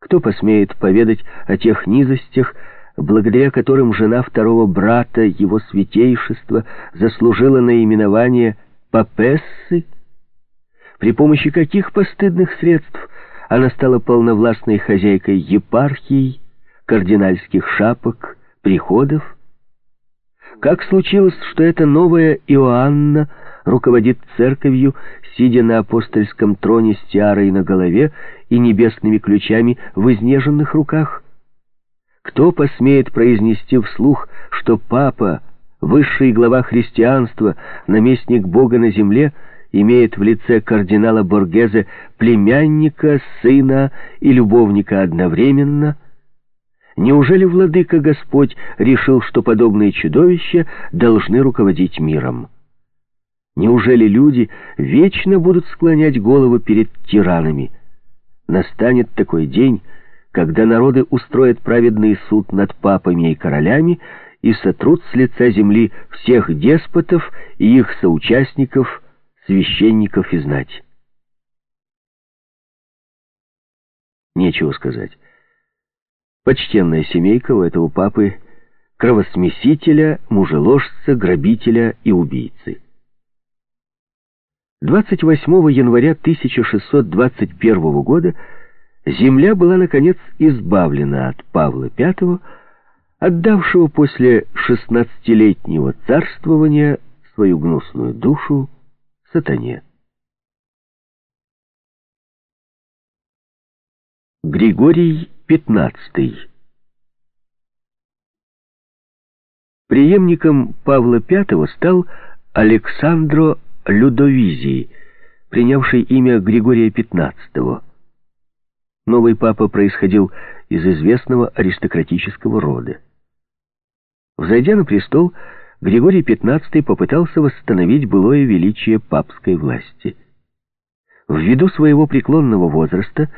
Кто посмеет поведать о тех низостях, благодаря которым жена второго брата, его святейшества, заслужила наименование Папессы, при помощи каких постыдных средств она стала полновластной хозяйкой епархий, кардинальских шапок, приходов? Как случилось, что эта новая Иоанна руководит церковью, сидя на апостольском троне с тиарой на голове и небесными ключами в изнеженных руках? Кто посмеет произнести вслух, что папа, высший глава христианства, наместник Бога на земле, имеет в лице кардинала Боргезе племянника, сына и любовника одновременно? Неужели владыка Господь решил, что подобные чудовища должны руководить миром? Неужели люди вечно будут склонять головы перед тиранами? Настанет такой день, когда народы устроят праведный суд над папами и королями и сотрут с лица земли всех деспотов и их соучастников, священников и знать. Нечего сказать. Почтенная семейка у этого папы кровосмесителя, мужеложца, грабителя и убийцы. 28 января 1621 года земля была, наконец, избавлена от Павла V, отдавшего после шестнадцатилетнего царствования свою гнусную душу сатане. Григорий XV Преемником Павла V стал Александро Людовизий, принявший имя Григория XV. Новый папа происходил из известного аристократического рода. Взойдя на престол, Григорий XV попытался восстановить былое величие папской власти. Ввиду своего преклонного возраста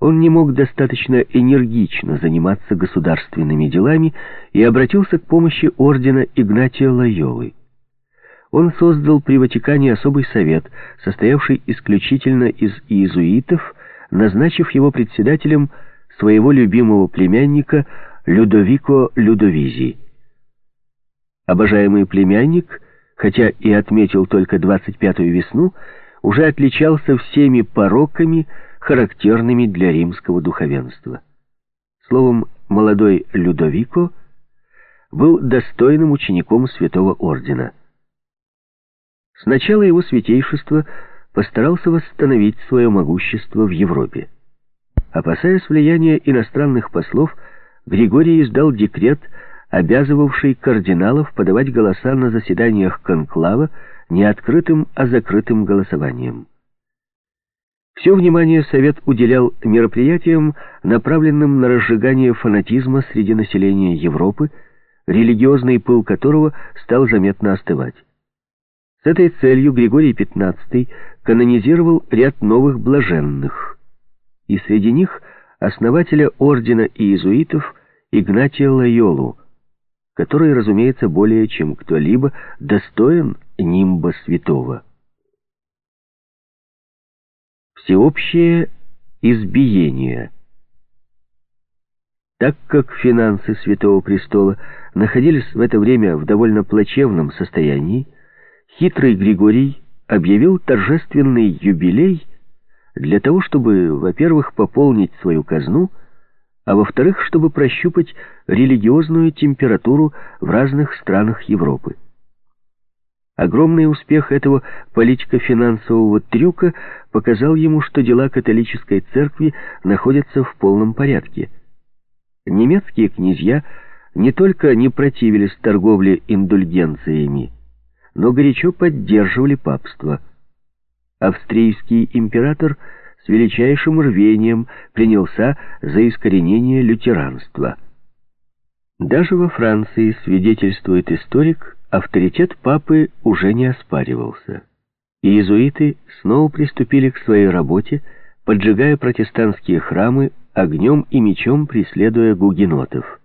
он не мог достаточно энергично заниматься государственными делами и обратился к помощи ордена Игнатия Лойолы. Он создал при Ватикане особый совет, состоявший исключительно из иезуитов, назначив его председателем своего любимого племянника Людовико Людовизи. Обожаемый племянник, хотя и отметил только 25-ю весну, уже отличался всеми пороками, характерными для римского духовенства. Словом, молодой Людовико был достойным учеником святого ордена. Сначала его святейшество – постарался восстановить свое могущество в Европе. Опасаясь влияния иностранных послов, Григорий издал декрет, обязывавший кардиналов подавать голоса на заседаниях конклава не открытым, а закрытым голосованием. Все внимание Совет уделял мероприятиям, направленным на разжигание фанатизма среди населения Европы, религиозный пыл которого стал заметно остывать. С этой целью Григорий XV канонизировал ряд новых блаженных, и среди них основателя ордена иезуитов Игнатия Лайолу, который, разумеется, более чем кто-либо достоин нимба святого. Всеобщее избиение. Так как финансы Святого Престола находились в это время в довольно плачевном состоянии, хитрый Григорий объявил торжественный юбилей для того, чтобы, во-первых, пополнить свою казну, а во-вторых, чтобы прощупать религиозную температуру в разных странах Европы. Огромный успех этого политико-финансового трюка показал ему, что дела католической церкви находятся в полном порядке. Немецкие князья не только не противились торговле индульгенциями, но горячо поддерживали папство. Австрийский император с величайшим рвением принялся за искоренение лютеранства. Даже во Франции, свидетельствует историк, авторитет папы уже не оспаривался. Иезуиты снова приступили к своей работе, поджигая протестантские храмы огнем и мечом, преследуя гугенотов.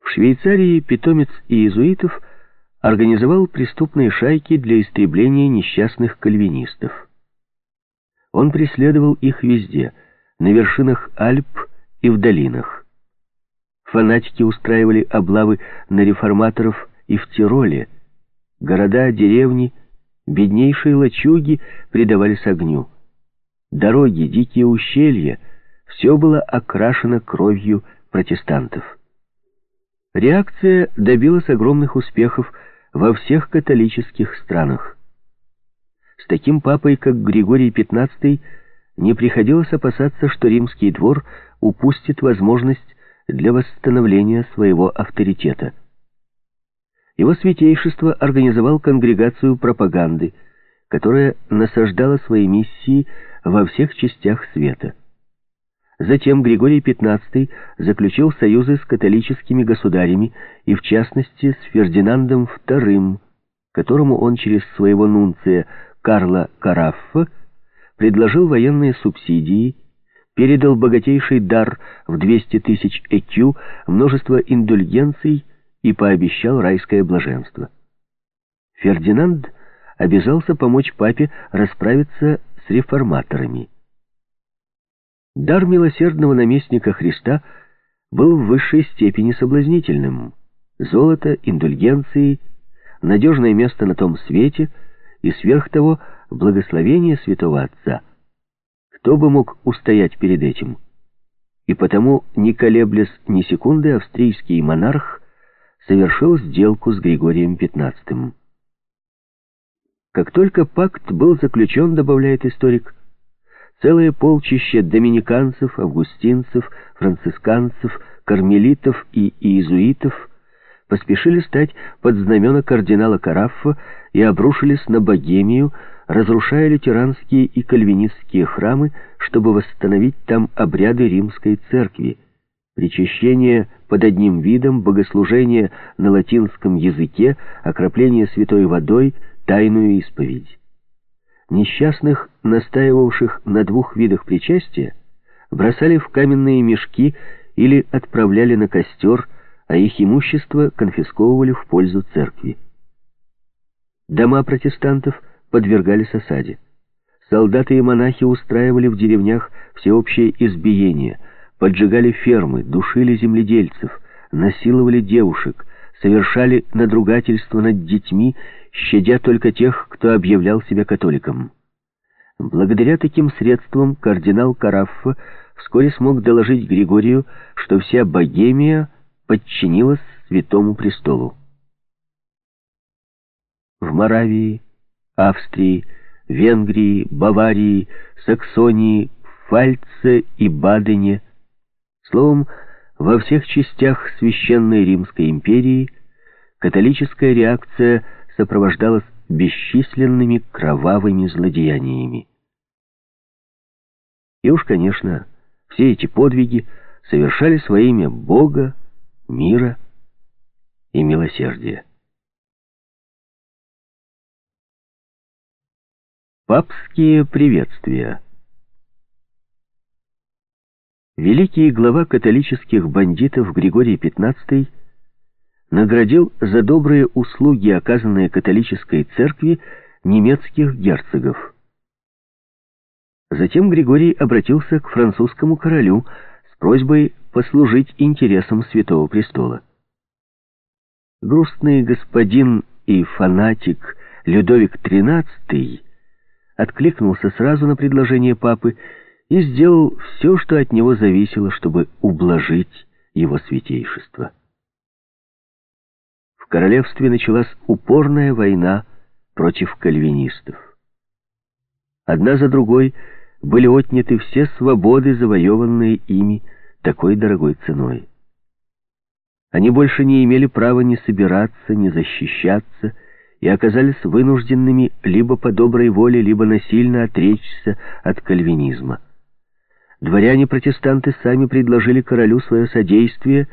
В Швейцарии питомец иезуитов организовал преступные шайки для истребления несчастных кальвинистов. Он преследовал их везде, на вершинах Альп и в долинах. Фанатики устраивали облавы на реформаторов и в Тироле. Города, деревни, беднейшие лачуги предавались огню. Дороги, дикие ущелья — все было окрашено кровью протестантов. Реакция добилась огромных успехов во всех католических странах. С таким папой, как Григорий XV, не приходилось опасаться, что римский двор упустит возможность для восстановления своего авторитета его святейшество организовал конгрегацию пропаганды, которая насаждала свои миссии во всех частях света. Затем Григорий XV заключил союзы с католическими государями и, в частности, с Фердинандом II, которому он через своего нунция Карла Караффа предложил военные субсидии, передал богатейший дар в 200 тысяч экю, множество индульгенций, и пообещал райское блаженство. Фердинанд обязался помочь папе расправиться с реформаторами. Дар милосердного наместника Христа был в высшей степени соблазнительным. Золото, индульгенции, надежное место на том свете и, сверх того, благословение святого Отца. Кто бы мог устоять перед этим? И потому, не колеблясь ни секунды, австрийский монарх совершил сделку с Григорием XV. Как только пакт был заключен, добавляет историк, целое полчище доминиканцев, августинцев, францисканцев, кармелитов и иезуитов поспешили стать под знамена кардинала Караффа и обрушились на Богемию, разрушая лютеранские и кальвинистские храмы, чтобы восстановить там обряды римской церкви, причащение под одним видом, богослужение на латинском языке, окропление святой водой, тайную исповедь. Несчастных, настаивавших на двух видах причастия, бросали в каменные мешки или отправляли на костер, а их имущество конфисковывали в пользу церкви. Дома протестантов подвергались осаде. Солдаты и монахи устраивали в деревнях всеобщее избиение – поджигали фермы, душили земледельцев, насиловали девушек, совершали надругательство над детьми, щадя только тех, кто объявлял себя католиком. Благодаря таким средствам кардинал Караффа вскоре смог доложить Григорию, что вся Богемия подчинилась Святому Престолу. В Моравии, Австрии, Венгрии, Баварии, Саксонии, Фальце и Бадене Словом, во всех частях Священной Римской империи католическая реакция сопровождалась бесчисленными кровавыми злодеяниями. И уж, конечно, все эти подвиги совершались во имя Бога, мира и милосердия. Папские приветствия Великий глава католических бандитов Григорий XV наградил за добрые услуги, оказанные католической церкви, немецких герцогов. Затем Григорий обратился к французскому королю с просьбой послужить интересам Святого Престола. Грустный господин и фанатик Людовик XIII откликнулся сразу на предложение папы и сделал все, что от него зависело, чтобы ублажить его святейшество. В королевстве началась упорная война против кальвинистов. Одна за другой были отняты все свободы, завоеванные ими такой дорогой ценой. Они больше не имели права ни собираться, ни защищаться, и оказались вынужденными либо по доброй воле, либо насильно отречься от кальвинизма. Дворяне-протестанты сами предложили королю свое содействие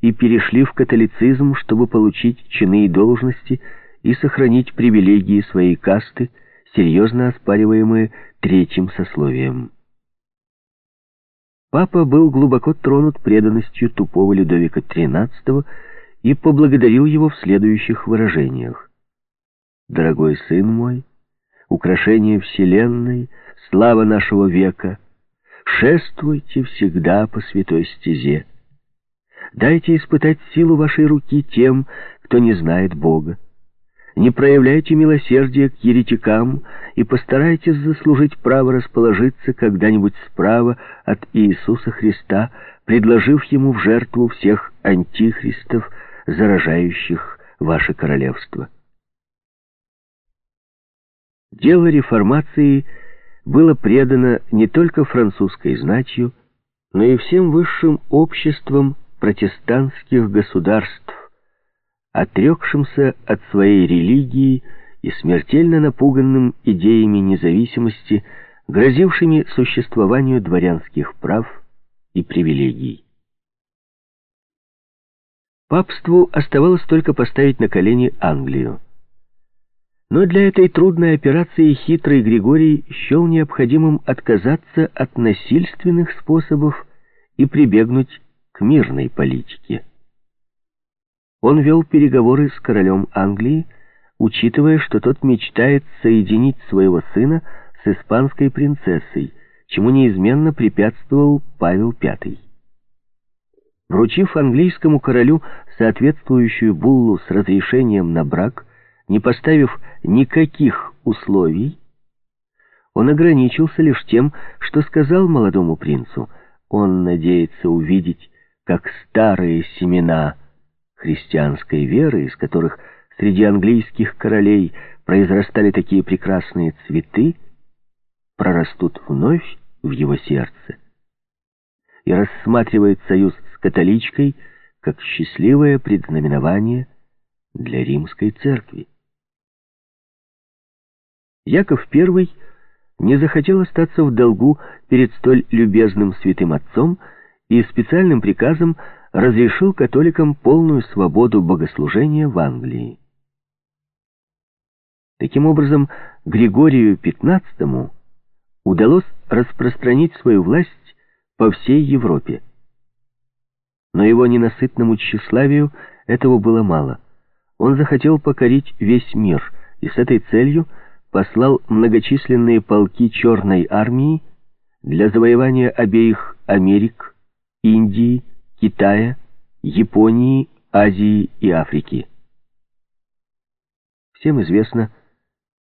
и перешли в католицизм, чтобы получить чины и должности и сохранить привилегии своей касты, серьезно оспариваемые третьим сословием. Папа был глубоко тронут преданностью тупого Людовика XIII и поблагодарил его в следующих выражениях. «Дорогой сын мой, украшение вселенной, слава нашего века — Шествуйте всегда по святой стезе. Дайте испытать силу вашей руки тем, кто не знает Бога. Не проявляйте милосердия к еретикам и постарайтесь заслужить право расположиться когда-нибудь справа от Иисуса Христа, предложив Ему в жертву всех антихристов, заражающих ваше королевство. Дело реформации – было предано не только французской знатью, но и всем высшим обществам протестантских государств, отрекшимся от своей религии и смертельно напуганным идеями независимости, грозившими существованию дворянских прав и привилегий. Папству оставалось только поставить на колени Англию. Но для этой трудной операции хитрый Григорий счел необходимым отказаться от насильственных способов и прибегнуть к мирной политике. Он вел переговоры с королем Англии, учитывая, что тот мечтает соединить своего сына с испанской принцессой, чему неизменно препятствовал Павел V. Вручив английскому королю соответствующую буллу с разрешением на брак, не поставив никаких условий, он ограничился лишь тем, что сказал молодому принцу. Он надеется увидеть, как старые семена христианской веры, из которых среди английских королей произрастали такие прекрасные цветы, прорастут вновь в его сердце. И рассматривает союз с католичкой как счастливое предзнаменование для римской церкви. Яков I не захотел остаться в долгу перед столь любезным святым отцом и специальным приказом разрешил католикам полную свободу богослужения в Англии. Таким образом, Григорию XV удалось распространить свою власть по всей Европе. Но его ненасытному тщеславию этого было мало. Он захотел покорить весь мир, и с этой целью – послал многочисленные полки Черной армии для завоевания обеих Америк, Индии, Китая, Японии, Азии и Африки. Всем известно,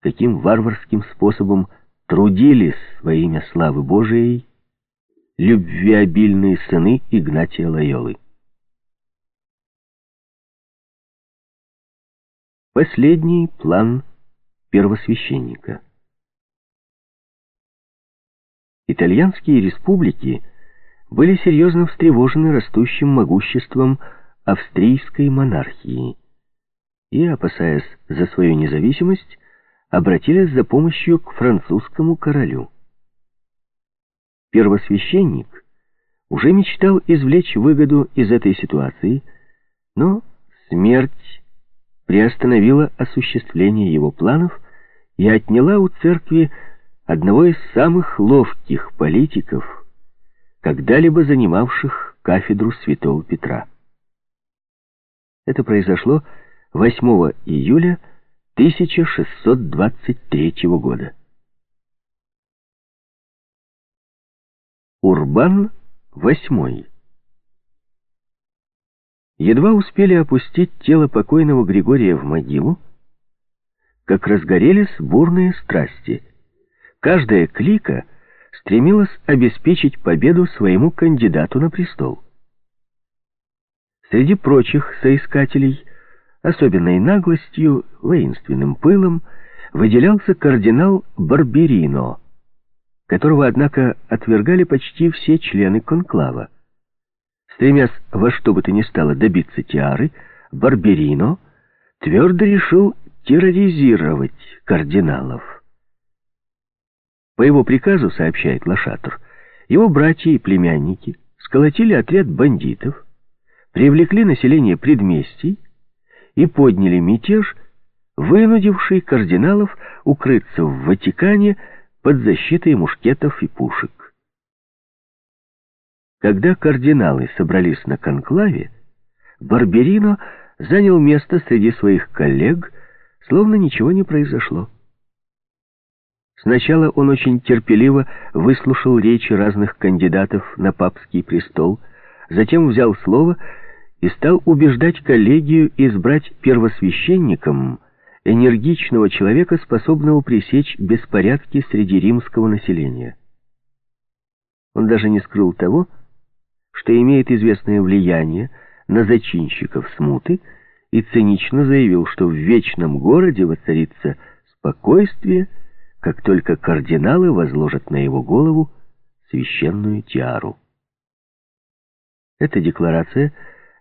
каким варварским способом трудились во имя славы Божией любвеобильные сыны Игнатия Лойолы. Последний план первосвященника. Итальянские республики были серьезно встревожены растущим могуществом австрийской монархии и, опасаясь за свою независимость, обратились за помощью к французскому королю. первосвященник уже мечтал извлечь выгоду из этой ситуации, но смерть приостановила осуществление его планов и отняла у церкви одного из самых ловких политиков, когда-либо занимавших кафедру святого Петра. Это произошло 8 июля 1623 года. Урбан VIII Едва успели опустить тело покойного Григория в могилу, как разгорелись бурные страсти. Каждая клика стремилась обеспечить победу своему кандидату на престол. Среди прочих соискателей особенной наглостью, воинственным пылом выделялся кардинал Барберино, которого, однако, отвергали почти все члены конклава. Стремясь во что бы то ни стало добиться тиары, Барберино твердо решил терроризировать кардиналов. По его приказу, сообщает Лошатур, его братья и племянники сколотили отряд бандитов, привлекли население предместий и подняли мятеж, вынудивший кардиналов укрыться в Ватикане под защитой мушкетов и пушек. Когда кардиналы собрались на конклаве, Барберино занял место среди своих коллег, словно ничего не произошло. Сначала он очень терпеливо выслушал речи разных кандидатов на папский престол, затем взял слово и стал убеждать коллегию избрать первосвященником энергичного человека, способного пресечь беспорядки среди римского населения. Он даже не скрыл того, что имеет известное влияние на зачинщиков смуты, и цинично заявил, что в вечном городе воцарится спокойствие, как только кардиналы возложат на его голову священную тиару. Эта декларация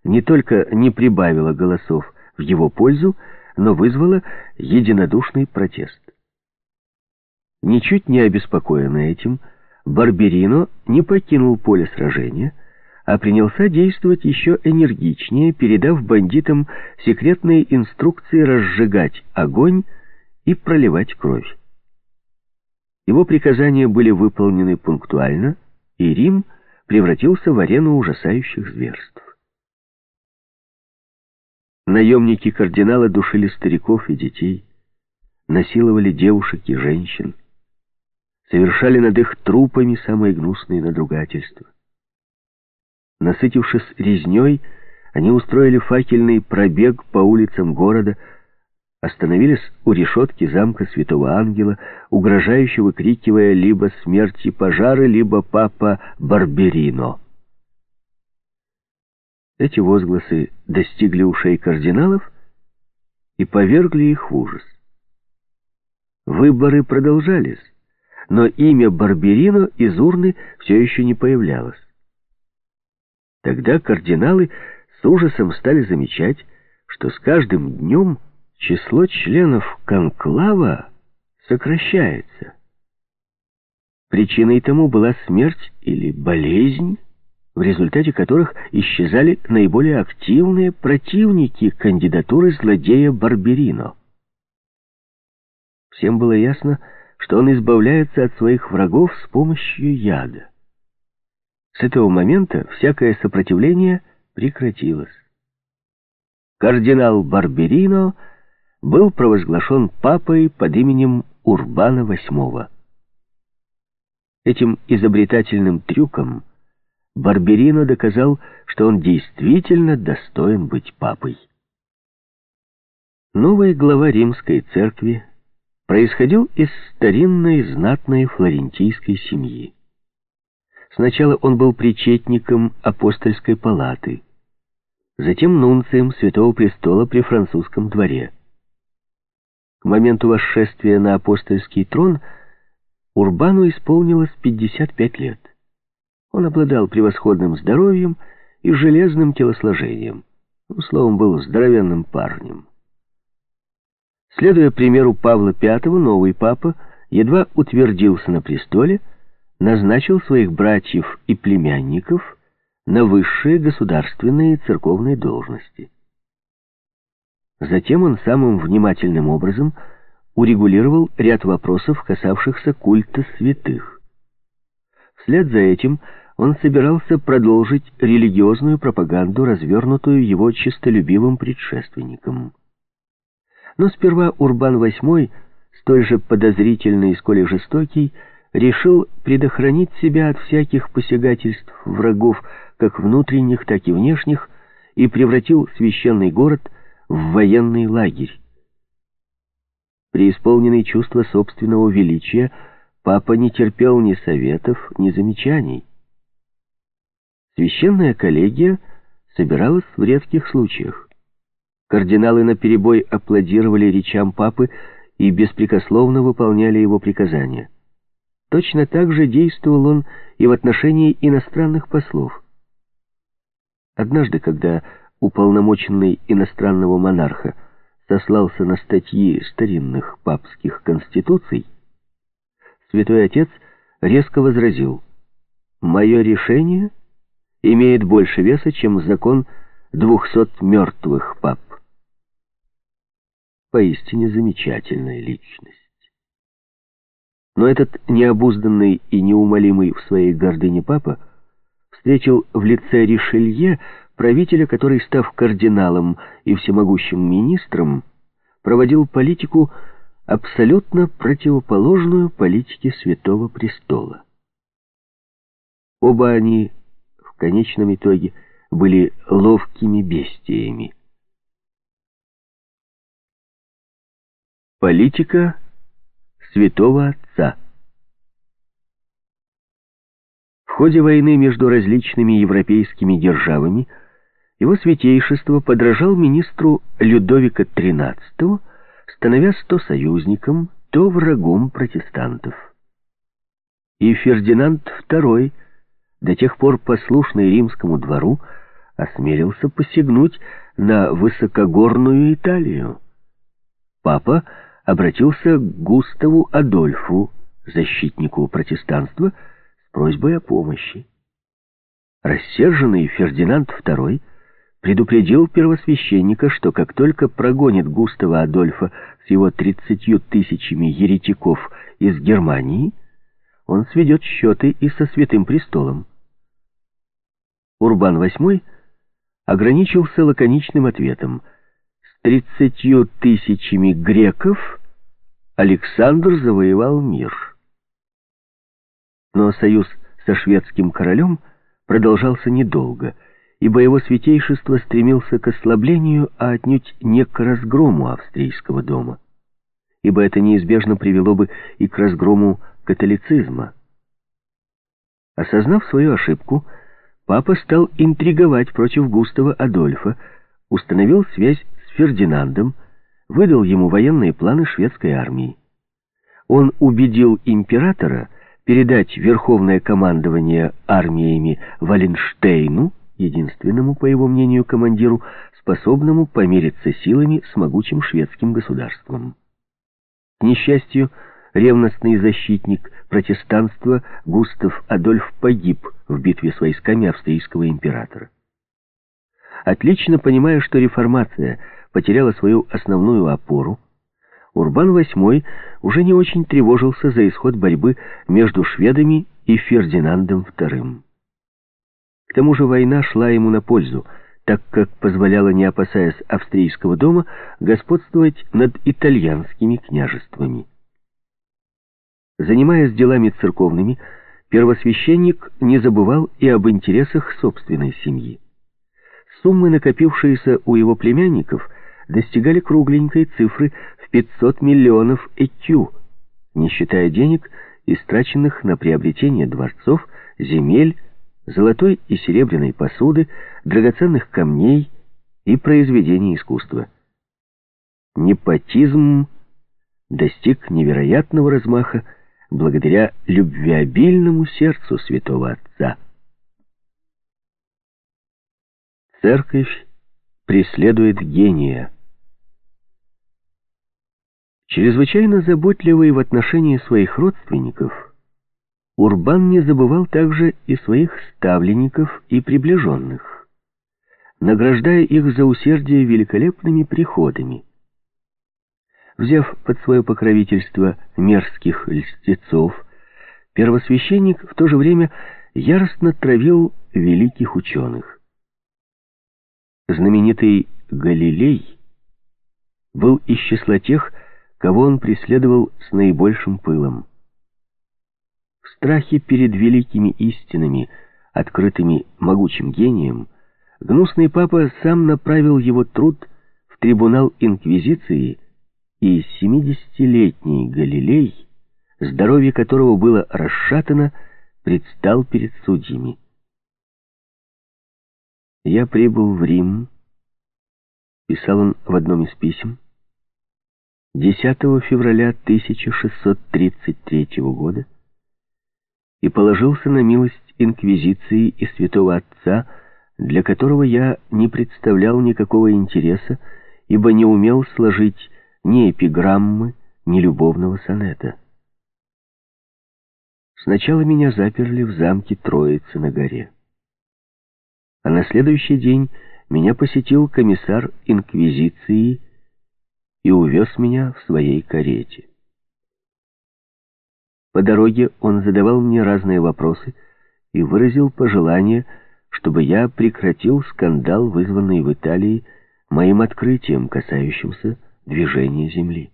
не только не прибавила голосов в его пользу, но вызвала единодушный протест. Ничуть не обеспокоенный этим, Барберино не покинул поле сражения, а принялся действовать еще энергичнее, передав бандитам секретные инструкции разжигать огонь и проливать кровь. Его приказания были выполнены пунктуально, и Рим превратился в арену ужасающих зверств. Наемники кардинала душили стариков и детей, насиловали девушек и женщин, совершали над их трупами самые гнусные надругательства. Насытившись резней, они устроили факельный пробег по улицам города, остановились у решетки замка Святого Ангела, угрожающе выкрикивая либо смерти пожары, либо папа Барберино. Эти возгласы достигли ушей кардиналов и повергли их в ужас. Выборы продолжались, но имя Барберино из урны все еще не появлялось. Тогда кардиналы с ужасом стали замечать, что с каждым днем число членов конклава сокращается. Причиной тому была смерть или болезнь, в результате которых исчезали наиболее активные противники кандидатуры злодея Барберино. Всем было ясно, что он избавляется от своих врагов с помощью яда. С этого момента всякое сопротивление прекратилось. Кардинал Барберино был провозглашен папой под именем Урбана VIII. Этим изобретательным трюком Барберино доказал, что он действительно достоин быть папой. Новый глава римской церкви происходил из старинной знатной флорентийской семьи. Сначала он был причетником апостольской палаты, затем нунцием Святого Престола при французском дворе. К моменту восшествия на апостольский трон Урбану исполнилось 55 лет. Он обладал превосходным здоровьем и железным телосложением. Ну, словом, был здоровенным парнем. Следуя примеру Павла V, новый папа едва утвердился на престоле, назначил своих братьев и племянников на высшие государственные и церковные должности. Затем он самым внимательным образом урегулировал ряд вопросов, касавшихся культа святых. Вслед за этим он собирался продолжить религиозную пропаганду, развернутую его честолюбивым предшественником. Но сперва Урбан VIII, столь же подозрительный, сколь и жестокий, решил предохранить себя от всяких посягательств врагов, как внутренних, так и внешних, и превратил священный город в военный лагерь. Преисполненный чувства собственного величия, папа не терпел ни советов, ни замечаний. Священная коллегия собиралась в редких случаях. Кардиналы наперебой аплодировали речам папы и беспрекословно выполняли его приказания. Точно так же действовал он и в отношении иностранных послов. Однажды, когда уполномоченный иностранного монарха сослался на статьи старинных папских конституций, святой отец резко возразил «Мое решение имеет больше веса, чем закон двухсот мертвых пап» поистине замечательная личность. Но этот необузданный и неумолимый в своей гордыне папа встретил в лице Ришелье правителя, который, став кардиналом и всемогущим министром, проводил политику, абсолютно противоположную политике Святого Престола. Оба они в конечном итоге были ловкими бестиями. Политика святого отца В ходе войны между различными европейскими державами его святейшество подражал министру Людовика XIII, становясь то союзником, то врагом протестантов. И Фердинанд II, до тех пор послушный римскому двору, осмелился посягнуть на высокогорную Италию. Папа обратился к Густаву Адольфу, защитнику протестанства, с просьбой о помощи. Рассерженный Фердинанд II предупредил первосвященника, что как только прогонит Густава Адольфа с его тридцатью тысячами еретиков из Германии, он сведет счеты и со Святым Престолом. Урбан VIII ограничился лаконичным ответом – тридцатью тысячами греков Александр завоевал мир. Но союз со шведским королем продолжался недолго, ибо его святейшество стремился к ослаблению, а отнюдь не к разгрому австрийского дома, ибо это неизбежно привело бы и к разгрому католицизма. Осознав свою ошибку, папа стал интриговать против Густава Адольфа, установил связь Фердинандом, выдал ему военные планы шведской армии. Он убедил императора передать верховное командование армиями Валенштейну, единственному, по его мнению, командиру, способному помериться силами с могучим шведским государством. К несчастью, ревностный защитник протестанства Густав Адольф погиб в битве с войсками австрийского императора. Отлично понимая, что реформация – потеряла свою основную опору, Урбан VIII уже не очень тревожился за исход борьбы между шведами и Фердинандом II. К тому же война шла ему на пользу, так как позволяла, не опасаясь австрийского дома, господствовать над итальянскими княжествами. Занимаясь делами церковными, первосвященник не забывал и об интересах собственной семьи. Суммы, накопившиеся у его племянников – достигали кругленькой цифры в 500 миллионов ЭКЮ, не считая денег, истраченных на приобретение дворцов, земель, золотой и серебряной посуды, драгоценных камней и произведений искусства. Непотизм достиг невероятного размаха благодаря любвеобильному сердцу святого отца. Церковь преследует гения. Чрезвычайно заботливый в отношении своих родственников, Урбан не забывал также и своих ставленников и приближенных, награждая их за усердие великолепными приходами. Взяв под свое покровительство мерзких льстецов, первосвященник в то же время яростно травил великих ученых. Знаменитый Галилей был из числа тех, кого он преследовал с наибольшим пылом. В страхе перед великими истинами, открытыми могучим гением, гнусный папа сам направил его труд в трибунал Инквизиции, и семидесятилетний Галилей, здоровье которого было расшатано, предстал перед судьями. «Я прибыл в Рим», — писал он в одном из писем, 10 февраля 1633 года и положился на милость Инквизиции и Святого Отца, для которого я не представлял никакого интереса, ибо не умел сложить ни эпиграммы, ни любовного сонета. Сначала меня заперли в замке Троицы на горе. А на следующий день меня посетил комиссар Инквизиции и увез меня в своей карете. По дороге он задавал мне разные вопросы и выразил пожелание, чтобы я прекратил скандал, вызванный в Италии моим открытием, касающимся движения Земли.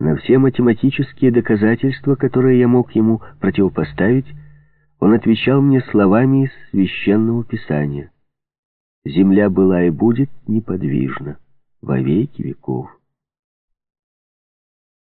На все математические доказательства, которые я мог ему противопоставить, он отвечал мне словами из Священного Писания. «Земля была и будет неподвижна» во веки веков.